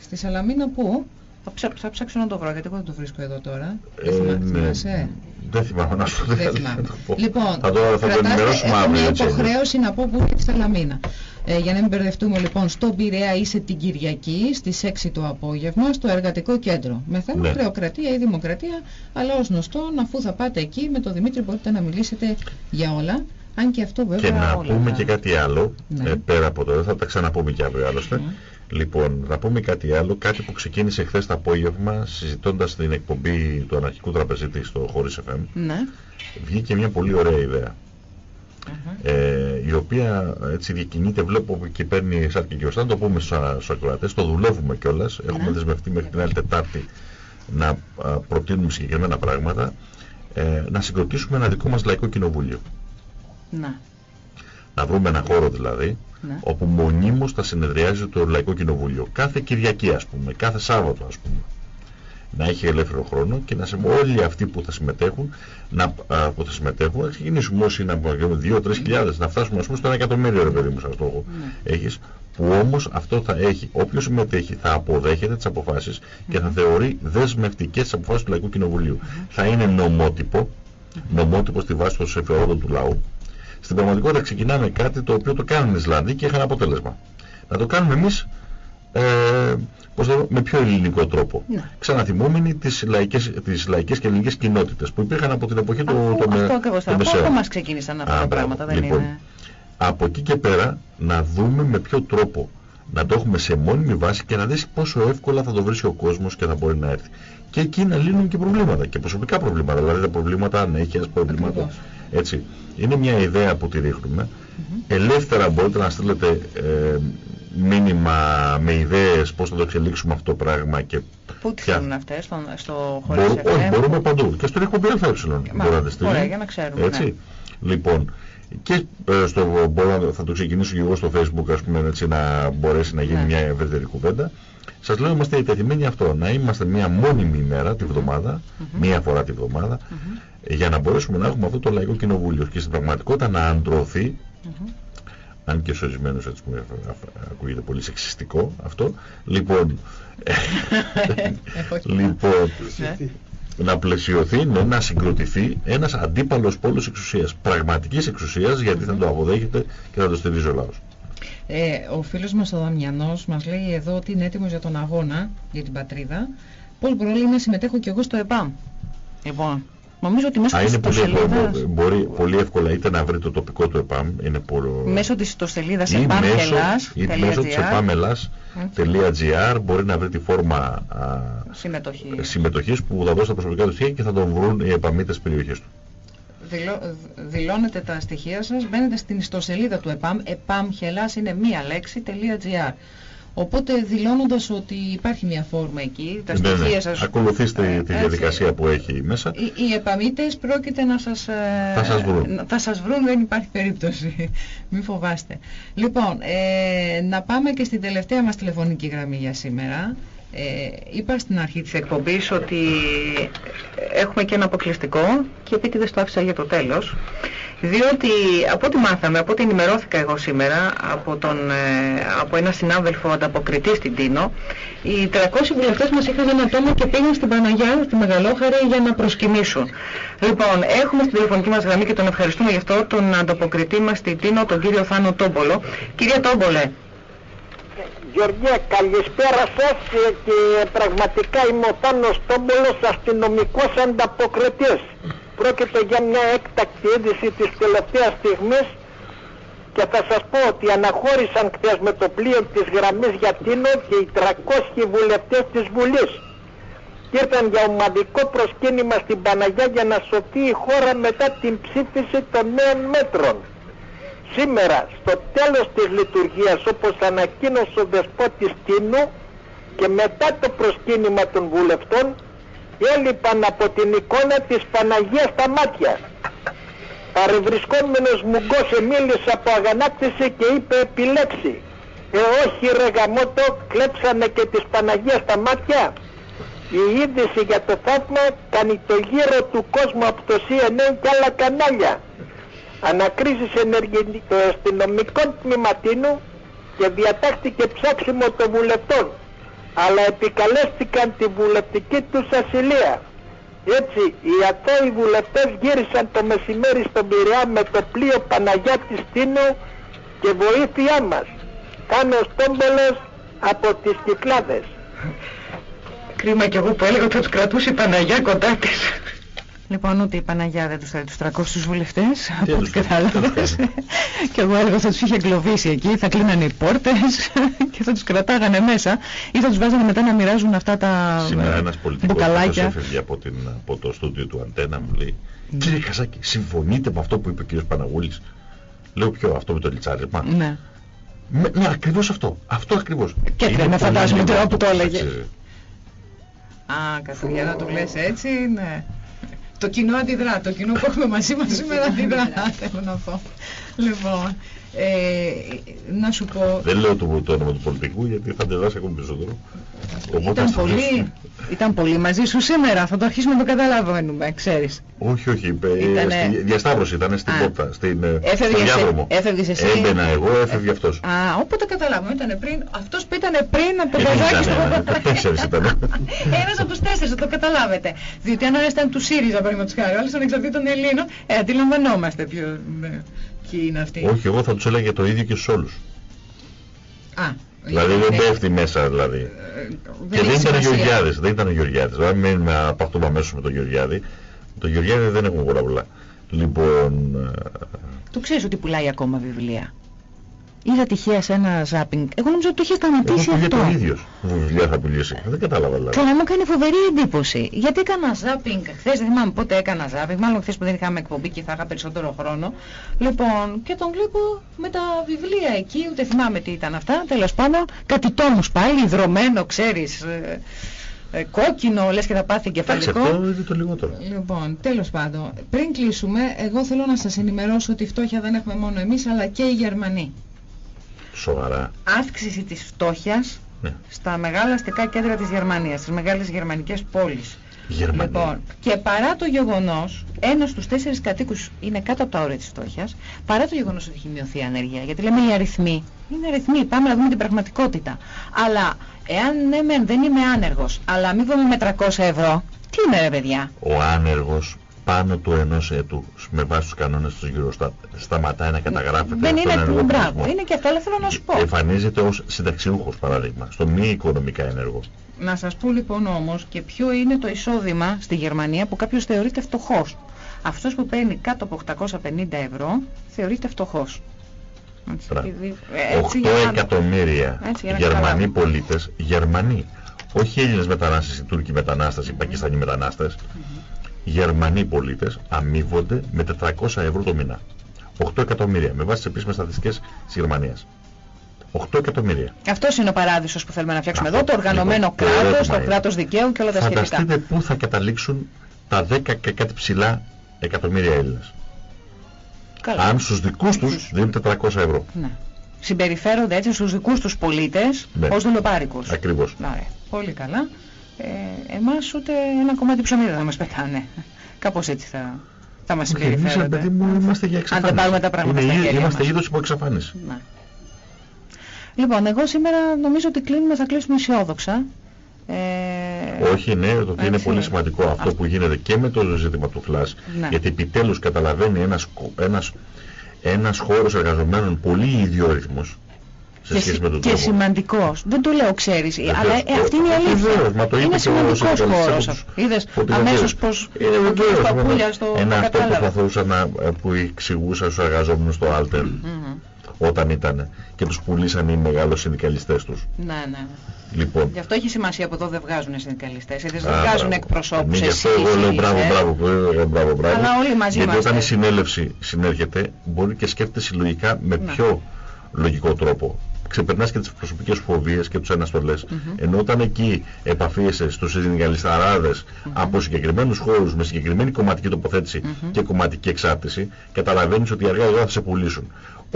Στη Σαλαμίνα πού; Θα, ψα- θα ψάξω να το βρω γιατί εγώ δεν το βρίσκω εδώ τώρα. Ε, Δεν θυμά- ναι. Θυμάσαι; Δεν θυμάμαι να σου Δεν δεν θυμάμαι. θα το πω. Λοιπόν, θα το, θα το κρατάστε- ενημερώσουμε έχω αύριο. μια έτσι, υποχρέωση να πω που είναι τη Σαλαμίνα. Ε, για να μην μπερδευτούμε λοιπόν, στον Πειραιά είσαι την Κυριακή στις 6 το απόγευμα στο εργατικό κέντρο. Με θέμα Ναι. χρεοκρατία ή δημοκρατία, αλλά ως γνωστόν αφού θα πάτε εκεί με τον Δημήτρη μπορείτε να μιλήσετε για όλα. Αν και αυτό βέβαια Και να όλα πούμε τα- και κάτι άλλο, Ναι. ε, πέρα από το, θα τα ξαναπούμε και αύριο άλλωστε. Ναι. Λοιπόν, να πούμε κάτι άλλο, κάτι που ξεκίνησε χθες το απόγευμα συζητώντας την εκπομπή του αναρχικού τραπεζίτη στο Χωρίς FM. Ναι. Βγήκε μια πολύ ωραία ιδέα. Αχα. ε, η οποία έτσι διακινείται, βλέπω και παίρνει σαν και γιορτά, να το πούμε στους, α- στους ακροατές, το δουλεύουμε κιόλας, έχουμε Ναι. δεσμευτεί μέχρι την άλλη Τετάρτη να α, προτείνουμε συγκεκριμένα πράγματα, ε, να συγκροτήσουμε ένα δικό μας λαϊκό κοινοβούλιο. Να. Να βρούμε ένα χώρο δηλαδή, Ναι. όπου μονίμως θα συνεδριάζει το Λαϊκό Κοινοβούλιο. Κάθε Κυριακή ας πούμε, κάθε Σάββατο ας πούμε. Να έχει ελεύθερο χρόνο και να σε όλοι αυτοί που θα συμμετέχουν, να, α, που θα συμμετέχουν, να ξεκινήσουμε όσοι να γίνουμε 2-3 χιλιάδες, να φτάσουμε ας πούμε στο 1 εκατομμύριο ρε παιδί μου σαν στόχο. Ναι. Έχεις, που όμως αυτό θα έχει, όποιος συμμετέχει θα αποδέχεται τις αποφάσεις και θα θεωρεί δεσμευτικές τις αποφάσεις του Λαϊκού Κοινοβουλίου. Θα είναι νομότυπο, νομότυπο στη βάση των συμφερόντων του λαού. Στην πραγματικότητα ξεκινάμε κάτι το οποίο το κάνουν οι Ισλανδοί και είχαν αποτέλεσμα. Να το κάνουμε εμείς ε, πώς το, λέω, με πιο ελληνικό τρόπο. Ναι. Ξαναθυμούμενοι τις λαϊκές, τις λαϊκές και ελληνικές κοινότητες που υπήρχαν από την εποχή του Αφού- των, αυτό ακριβώς των θα πω. Μεσαίων. Από μας ξεκίνησαν αυτά Α, τα μπράβο. πράγματα, δεν Λοιπόν, είναι; Από εκεί και πέρα να δούμε με ποιο τρόπο να το έχουμε σε μόνιμη βάση και να δεις πόσο εύκολα θα το βρει ο κόσμος και θα μπορεί να έρθει. Και εκεί να λύνουν και προβλήματα και προσωπικά προβλήματα, δηλαδή τα προβλήματα ανέχειας, προβλήματα. Ακριβώς. Έτσι. Είναι μια ιδέα που τη ρίχνουμε. Ελεύθερα μπορείτε να στείλετε ε, μήνυμα με ιδέες πώς θα το εξελίξουμε αυτό το πράγμα και Πού τις ποια- στέλνουν αυτές, στον- στο χωρίς Μπορού, όχι, FM? μπορούμε παντού. Και στον εκπομπή ΑΕ Μα, μπορεί να τη στείλει. ωραία, για να ξέρουμε, Έτσι. ναι. Λοιπόν, και ε, στο, μπορώ, να- θα το ξεκινήσω και εγώ στο facebook ας πούμε έτσι να μπορέσει να γίνει Ναι. μια ευρύτερη κουβέντα. Σας λέω είμαστε διατεθειμένοι αυτό, να είμαστε μια μόνιμη ημέρα τη βδομάδα, μία φορά τη βδομάδα, για να μπορέσουμε να έχουμε αυτό το λαϊκό κοινοβούλιο και στην πραγματικότητα να αντρωθεί αν και σε ορισμένους έτσι που ακούγεται πολύ σεξιστικό αυτό. Λοιπόν, όχι. λοιπόν Ναι. να πλαισιωθεί, ναι, να συγκροτηθεί ένας αντίπαλος πόλος εξουσίας, πραγματικής εξουσίας, γιατί θα το αποδέχεται και θα το στηρίζει ο λαός. Ε, ο φίλος μας ο Δαμιανός μας λέει εδώ ότι είναι έτοιμος για τον αγώνα, για την πατρίδα. Πολ Πρόλη να συμμετέχω και εγώ στο ΕΠΑΜ. Λοιπόν, Νομίζω ότι μέσω Α, της είναι πολύ ιστοσελίδας... εύκολο. Μπορεί πολύ εύκολα είτε να βρει το τοπικό του ΕΠΑΜ, είναι πολύ... Μέσω της ιστοσελίδας ή μέσω, ή μέσω της επάμχελας.gr επάμελας.gr μπορεί να βρει τη φόρμα α, συμμετοχή. συμμετοχής που θα δώσει τα προσωπικά του στοιχεία και θα τον βρουν οι επαμήτες της περιοχής του. Δηλώ- δηλώνετε τα στοιχεία σας, μπαίνετε στην ιστοσελίδα του ΕΠΑΜ, επάμχελας είναι μία λέξη.gr. Οπότε δηλώνοντας ότι υπάρχει μια φόρμα εκεί, τα Ναι, ναι. στοιχεία σας... Ακολουθήστε ε, τη έτσι, διαδικασία που έχει μέσα. Οι, οι επαμήτες πρόκειται να σας, ε, Θα σας βρουν. να- θα σας βρουν, δεν υπάρχει περίπτωση. Μην φοβάστε. Λοιπόν, ε, να πάμε και στην τελευταία μας τηλεφωνική γραμμή για σήμερα. Ε, είπα στην αρχή της εκπομπής ότι έχουμε και ένα αποκλειστικό και επίτηδες το άφησα για το τέλος. Διότι από ό,τι μάθαμε, από ό,τι ενημερώθηκα εγώ σήμερα από, τον, ε, από ένα συνάδελφο ανταποκριτή στην Τίνο, οι 300 βουλευτές μας είχαν ένα τόμο και πήγαν στην Παναγιά, στη Μεγαλόχαρη για να προσκυνήσουν. Λοιπόν, έχουμε στην τηλεφωνική μας γραμμή και τον ευχαριστούμε γι' αυτό τον ανταποκριτή μας στην Τίνο, τον κύριο Θάνο Τόμπολο. Κυρία Τόμπολε, Γεωργία, καλησπέρα σας ε, και πραγματικά είμαι ο Θάνος Τόμπολος, αστυνομικός ανταποκριτής. Πρόκειται για μια έκτακτη είδηση της τελευταίας στιγμής και θα σας πω ότι αναχώρησαν χθες με το πλοίο της γραμμής για Τίνο και οι 300 βουλευτές της Βουλής. Και ήρθαν για ομαδικό προσκύνημα στην Παναγιά για να σωθεί η χώρα μετά την ψήφιση των νέων μέτρων. Σήμερα, στο τέλος της λειτουργίας, όπως ανακοίνωσε ο Δεσπότης Τίνου και μετά το προσκύνημα των βουλευτών, έλειπαν από την εικόνα της Παναγίας στα μάτια. Παρευρισκόμενος Μουγκός μίλησε από αγανάκτηση και είπε επιλέξει. Ε όχι ρε γαμότο, κλέψανε και της Παναγίας στα μάτια. Η είδηση για το θαύμα κάνει το γύρο του κόσμου από το CNN και άλλα κανάλια ανακρίσεις ενεργη- το αστυνομικό τμήματίνου και διατάχθηκε ψάξιμο των βουλευτών αλλά επικαλέστηκαν τη βουλευτική τους ασυλία. Έτσι οι αθώοι βουλευτές γύρισαν το μεσημέρι στον Πειραιά με το πλοίο Παναγιά της Τίνου και βοήθειά μας. Κάνω στόμπολος από τις Κυκλάδες. κρίμα κι εγώ που έλεγα ότι θα τους κρατούσε η Παναγιά κοντά της. Λοιπόν, ούτε η Παναγιά δεν τους θέλει τους 300 βουλευτές, από ό,τι τους θέλει, κατάλαβες. τι και εγώ έλεγα θα τους είχε εγκλωβίσει εκεί, θα κλείνανε οι πόρτες και θα τους κρατάγανε μέσα ή θα τους βάζανε μετά να μοιράζουν αυτά τα Σήμερα ε, ένας πολιτικός που μπουκαλάκια. έφευγε από, την, από το στούντιο του Αντένα μου λέει Κύριε Καζάκη, συμφωνείτε με αυτό που είπε ο κύριος Παναγούλης; Λέω ποιο, αυτό με το λιτσάρισμα; Ναι. Με, ναι, ακριβώς αυτό. Αυτό ακριβώς. Και Είναι τρέμε, πολύ φαντάζομαι, λίγο τώρα που το αυτό, έλεγε. έτσι. Α, Καθηγητά, να το λες έτσι, ναι. Το κοινό αντιδρά, το κοινό που έχουμε μαζί μας σήμερα αντιδρά, θέλω να πω. Λοιπόν, ε, να σου πω, Δεν λέω το, το όνομα του πολιτικού γιατί θα αντιδράσει ακόμη περισσότερο. Οπότε ήταν ας το πολύ, αφήσουμε. ήταν πολύ μαζί σου σήμερα, θα το αρχίσουμε να το καταλαβαίνουμε, ξέρεις. Όχι, όχι. είπε, Ήτανε- στη διασταύρωση ήταν στην Α. πόρτα, στην, ε, Έφευγες στο εσύ- διάδρομο. έφευγες εσύ; Έμπαινα εγώ, έφευγε αυτός. Α, όποτε καταλάβουμε, ήταν πριν, αυτός που ήταν πριν από το Ε, καζάκι στο ήταν, ε, Τέσσερις ήταν. Ένας από τους τέσσερις, θα το καταλάβετε. Διότι αν ένας ήταν του ΣΥΡΙΖΑ, παραδείγματος χάρη, ο άλλος των εξαρτήτων Ελλήνων, ε, αντιλαμβανόμαστε ποιο, ναι, ποιοι είναι αυτοί; Όχι, εγώ θα τους έλεγα το ίδιο και στους όλους. Α, Δηλαδή δεν ναι. πέφτει μέσα δηλαδή. Ε, Και δεν έχει ήταν ο σημασία. Γεωργιάδης, δεν ήταν ο Γεωργιάδης. Δηλαδή μην με απαχτούμε αμέσως με τον Γεωργιάδη. Το Γεωργιάδη δεν έχουμε πολλά πολλά. Λοιπόν, ε, Το ξέρεις ότι πουλάει ακόμα βιβλία. Είδα τυχαία σε ένα ζάπινγκ. Εγώ νομίζω ότι το είχε εγώ σταματήσει πήγε αυτό. το ίδιος. Βιβλία θα πουλήσει. Δεν κατάλαβα δηλαδή. Και να μου κάνει φοβερή εντύπωση. Γιατί έκανα ζάπινγκ χθες, δεν θυμάμαι πότε έκανα ζάπινγκ, μάλλον χθες που δεν είχαμε εκπομπή και θα είχα περισσότερο χρόνο. Λοιπόν, και τον βλέπω με τα βιβλία εκεί, ούτε θυμάμαι τι ήταν αυτά. Τέλος πάντων, κάτι τόμους πάλι, ιδρωμένο, ξέρεις, ε, ε, κόκκινο, λες και θα πάθει Εντάξει, εγκεφαλικό. αυτό είναι το λιγότερο. Λοιπόν, τέλος πάντων, πριν κλείσουμε, εγώ θέλω να σας ενημερώσω ότι φτώχεια δεν έχουμε μόνο εμείς, αλλά και οι Γερμανοί. Σοβαρά. Αύξηση της φτώχειας Ναι. στα μεγάλα αστικά κέντρα της Γερμανίας, στις μεγάλες γερμανικές πόλεις. Γερμανία. Λοιπόν, και παρά το γεγονός, ένας στους τέσσερις κατοίκους είναι κάτω από τα όρια της φτώχειας, παρά το γεγονός ότι έχει μειωθεί η ανεργία, γιατί λέμε οι αριθμοί, είναι αριθμοί, πάμε να δούμε την πραγματικότητα. Αλλά, εάν ναι μεν δεν είμαι άνεργος, αλλά αμείβομαι με 300 ευρώ, τι είμαι ρε παιδιά; Ο άνεργος πάνω του ενός έτου με βάση τους κανόνες του Eurostat σταματάει να καταγράφεται Δεν στον είναι ενεργό μπράβο. πληθυσμό. Είναι και αυτό, αλλά θέλω να σου πω. Εμφανίζεται ως συνταξιούχος παράδειγμα, στο μη οικονομικά ενεργό. Να σας πω λοιπόν όμως και ποιο είναι το εισόδημα στη Γερμανία που κάποιος θεωρείται φτωχός. Αυτός που παίρνει κάτω από 850 ευρώ θεωρείται φτωχός. Έτσι, Μπράβο. επειδή- 8 έτσι για να- εκατομμύρια Έτσι, για να Γερμανοί καταλάβω. πολίτες, Γερμανοί, όχι Έλληνες μετανάστες, οι Τούρκοι μετανάστες, οι Πακιστανοί μετανάστες, Γερμανοί πολίτες αμείβονται με 400 ευρώ το μήνα. 8 εκατομμύρια, με βάση τις επίσημες στατιστικές της Γερμανίας. 8 εκατομμύρια. Αυτός είναι ο παράδεισος που θέλουμε να φτιάξουμε Αυτό. εδώ, το οργανωμένο Λοιπόν, το κράτος, ερώτημα το είναι, κράτος δικαίου και όλα τα σχετικά. Φανταστείτε πού θα καταλήξουν τα 10 και κάτι ψηλά εκατομμύρια Έλληνες. Καλά. Αν στους δικούς τους Τους. δίνουν 400 ευρώ. Ναι. Συμπεριφέρονται έτσι στους δικούς τους πολίτες Ναι. ως δουλοπάρικους. Ακριβώς. Ωραία. Πολύ καλά. Ε, εμάς ούτε ένα κομμάτι ψωμί δεν θα μας πετάνε. Κάπως έτσι θα, θα μας Όχι, Εμείς, ρε συμπεριφέρονται. παιδί μου, είμαστε για εξαφάνιση. Αν δεν πάρουμε τα πράγματα Είναι στα η- χέρια Είμαστε μας. είδος υπό εξαφάνιση. Ναι. Λοιπόν, εγώ σήμερα νομίζω ότι κλείνουμε, θα κλείσουμε αισιόδοξα. Ε, Όχι, ναι, το ότι είναι έτσι. πολύ σημαντικό αυτό Α. που γίνεται και με το ζήτημα του φλάς, Ναι. γιατί επιτέλους καταλαβαίνει ένας, κο- ένας, ένας χώρος εργαζομένων πολύ ιδιόρυθμος σε και, σχέση συ- με τον και τρόπο. σημαντικός. Δεν το λέω, ξέρεις, Βεβαίως. αλλά ε, αυτή είναι η αλήθεια. Βεβαίως, μα το είπε είναι και ο σημαντικός συνδικαλιστής χώρος. από τους- Είδες Ότι αμέσως βεβαίως. πως Είναι ο βεβαίως, κύριος βέβαια. Παπούλιας το Ένα αυτό που κατάλαβε. προσπαθούσα να, που εξηγούσα στους εργαζόμενους στο Alter Μμμ. όταν ήταν και τους πουλήσαν οι μεγάλους συνδικαλιστές τους. Ναι, ναι. Λοιπόν, Γι' αυτό έχει σημασία που εδώ δεν βγάζουν συνδικαλιστές, γιατί Α, δεν βγάζουν μπράβο. εκπροσώπους Ναι, γι' αυτό εσείς, εγώ λέω εσείς, μπράβο, ε. μπράβο, μπράβο, μπράβο, μπράβο. Αλλά όλοι μαζί Γιατί είμαστε. όταν η συνέλευση συνέρχεται, μπορεί και σκέφτεται συλλογικά με Ναι. πιο λογικό τρόπο. Ξεπερνάς και τις προσωπικές φοβίες και τους αναστολές. Ενώ όταν εκεί επαφίεσαι στους συνδικαλισταράδες από συγκεκριμένους χώρους με συγκεκριμένη κομματική τοποθέτηση και κομματική εξάρτηση, καταλαβαίνεις ότι αργά ή γρήγορα θα σε πουλήσουν.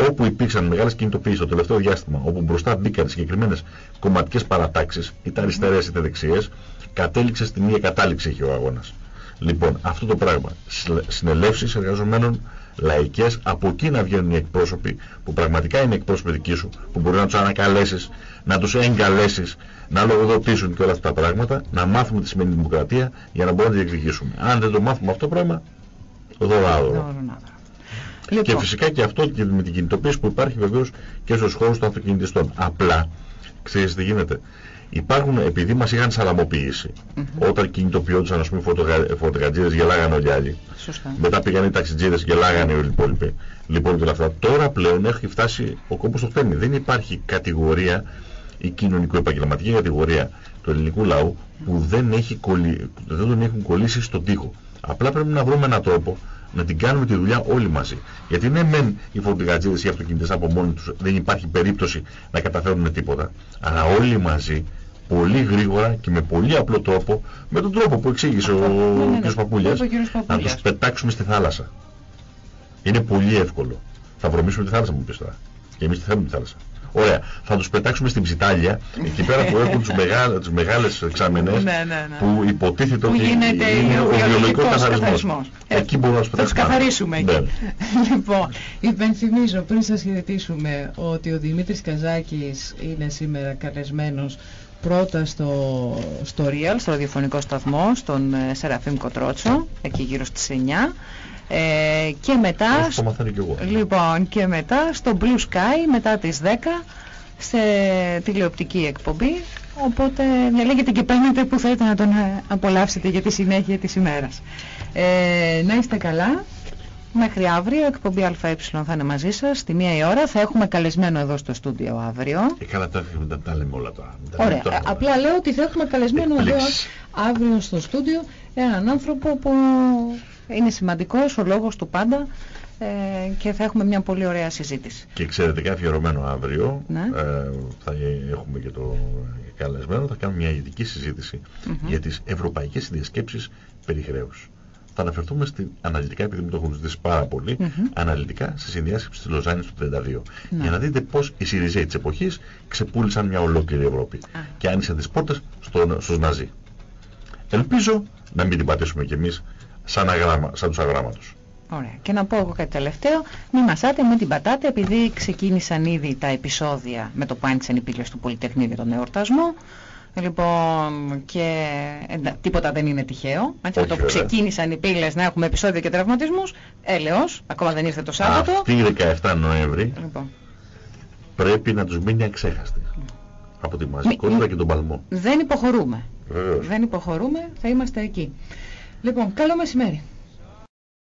Όπου υπήρξαν μεγάλες κινητοποιήσεις το τελευταίο διάστημα, όπου μπροστά μπήκαν συγκεκριμένες κομματικές παρατάξεις, είτε αριστερές είτε δεξιές, κατέληξε στην ίδια κατάληξη έχει ο αγώνας. Λοιπόν, αυτό το πράγμα. Συλλε- Συνελεύσεις εργαζομένων λαϊκές, από εκεί να βγαίνουν οι εκπρόσωποι που πραγματικά είναι εκπρόσωποι δικοί σου, που μπορεί να τους ανακαλέσεις, να τους εγκαλέσεις, να λογοδοτήσουν και όλα αυτά τα πράγματα, να μάθουμε τι σημαίνει δημοκρατία για να μπορούμε να τη διεκδικήσουμε. Αν δεν το μάθουμε αυτό το πράγμα, δωράδωρο. Δωρονάδωρο. Και Λοιπόν, φυσικά και αυτό και με την κινητοποίηση που υπάρχει βεβαίως και στους χώρους των αυτοκινητιστών. Απλά, ξέρεις τι γίνεται. Υπάρχουν, επειδή μας είχαν σαλαμοποιήσει, όταν κινητοποιόντουσαν ας πούμε φωτογα... φωτογατζίδες γελάγανε όλοι οι άλλοι. σωστά. Μετά πήγαν οι ταξιτζίδες γελάγανε όλοι οι υπόλοιποι. Λοιπόν και όλα αυτά. Τώρα πλέον έχει φτάσει ο κόμπος στο φτέμι. Δεν υπάρχει κατηγορία η κοινωνικο-επαγγελματική κατηγορία του ελληνικού λαού που δεν, έχει κολλη... δεν τον έχουν κολλήσει στον τοίχο. Απλά πρέπει να βρούμε έναν τρόπο να την κάνουμε τη δουλειά όλοι μαζί. Γιατί ναι, μεν οι φορτηγατζίδες ή οι αυτοκινητές από μόνοι τους δεν υπάρχει περίπτωση να καταφέρουν τίποτα. Αλλά όλοι μαζί, πολύ γρήγορα και με πολύ απλό τρόπο, με τον τρόπο που εξήγησε Αυτό. ο Ναι, ναι, ναι. κ. Παπούλιας, Είπε ο κύριος να Παπούλιας. τους πετάξουμε στη θάλασσα. Είναι πολύ εύκολο. Θα βρωμίσουμε τη θάλασσα μου πεις τώρα. Και εμείς τι θέλουμε τη θάλασσα. Ωραία. Θα τους πετάξουμε στην ψιτάλια, εκεί πέρα που έχουν τους μεγάλες, τις μεγάλες εξάμενες, Ναι, ναι, ναι. που υποτίθεται Που ότι γίνεται είναι ο ο βιολογικός βιολογικός καθαρισμός. καθαρισμός. Εκεί μπορούμε να τους Θα τους πετάξουμε. καθαρίσουμε εκεί. Ναι. Λοιπόν, υπενθυμίζω πριν σας χαιρετήσουμε ότι ο Δημήτρης Καζάκης είναι σήμερα καλεσμένος πρώτα στο, στο Real, στο ραδιοφωνικό σταθμό, στον ε, Σεραφείμ Κοτρότσο, εκεί γύρω στις 9. Ε, και μετά, Αυτό το μαθαίνω κι εγώ. λοιπόν, και μετά στο Blue Sky, μετά τις 10, σε τηλεοπτική εκπομπή. Οπότε διαλέγετε και παίρνετε που θέλετε να τον ε, απολαύσετε για τη συνέχεια της ημέρας. Ε, να είστε καλά. Μέχρι αύριο, εκπομπή ΑΕ θα είναι μαζί σας, στη μία η ώρα. Θα έχουμε καλεσμένο εδώ στο στούντιο αύριο. Ε, καλά, τα, τα, τα λέμε όλα τώρα. Τα λέμε Ωραία. τώρα. Ε, Απλά λέω ότι θα έχουμε καλεσμένο εδώ Εκπλήξεις. αύριο στο στούντιο έναν άνθρωπο που είναι σημαντικός, ο λόγος του πάντα ε, και θα έχουμε μια πολύ ωραία συζήτηση. Και ξέρετε και αφιερωμένο αύριο Ναι. ε, θα έχουμε και το καλεσμένο, θα κάνουμε μια ειδική συζήτηση Μμμ. για τις ευρωπαϊκές διασκέψεις περί χρέους. Θα αναφερθούμε στην αναλυτικά, επειδή μου το έχουν ζητήσει πάρα πολύ, Μμμ. αναλυτικά στη συνδιάσκεψη της Λοζάνης του 32. Ναι. Για να δείτε πώς οι Σιριζέοι της εποχής ξεπούλησαν μια ολόκληρη Ευρώπη Α. και άνοιξαν τις πόρτες στο, στους Ναζί. Ελπίζω να μην την πατήσουμε κι εμείς σαν, αγράμμα, σαν τους αγράμματος. Ωραία. Και να πω εγώ κάτι τελευταίο, μη μασάτε, μην την πατάτε, επειδή ξεκίνησαν ήδη τα επεισόδια με το που άνοιξαν οι πύλες του Πολυτεχνείου για τον εορτασμό. Λοιπόν, και εντα- τίποτα δεν είναι τυχαίο. Έτσι, με Όχι, το που βέβαια. ξεκίνησαν οι πύλες να έχουμε επεισόδια και τραυματισμούς, έλεος, ακόμα δεν ήρθε το Σάββατο. Αυτή η 17 Νοέμβρη Λοιπόν, πρέπει να τους μείνει αξέχαστη. Από τη μαζικότητα μη- και τον παλμό. δεν υποχωρούμε. Βεβαίως. Δεν υποχωρούμε, θα είμαστε εκεί. Λοιπόν, καλό μεσημέρι.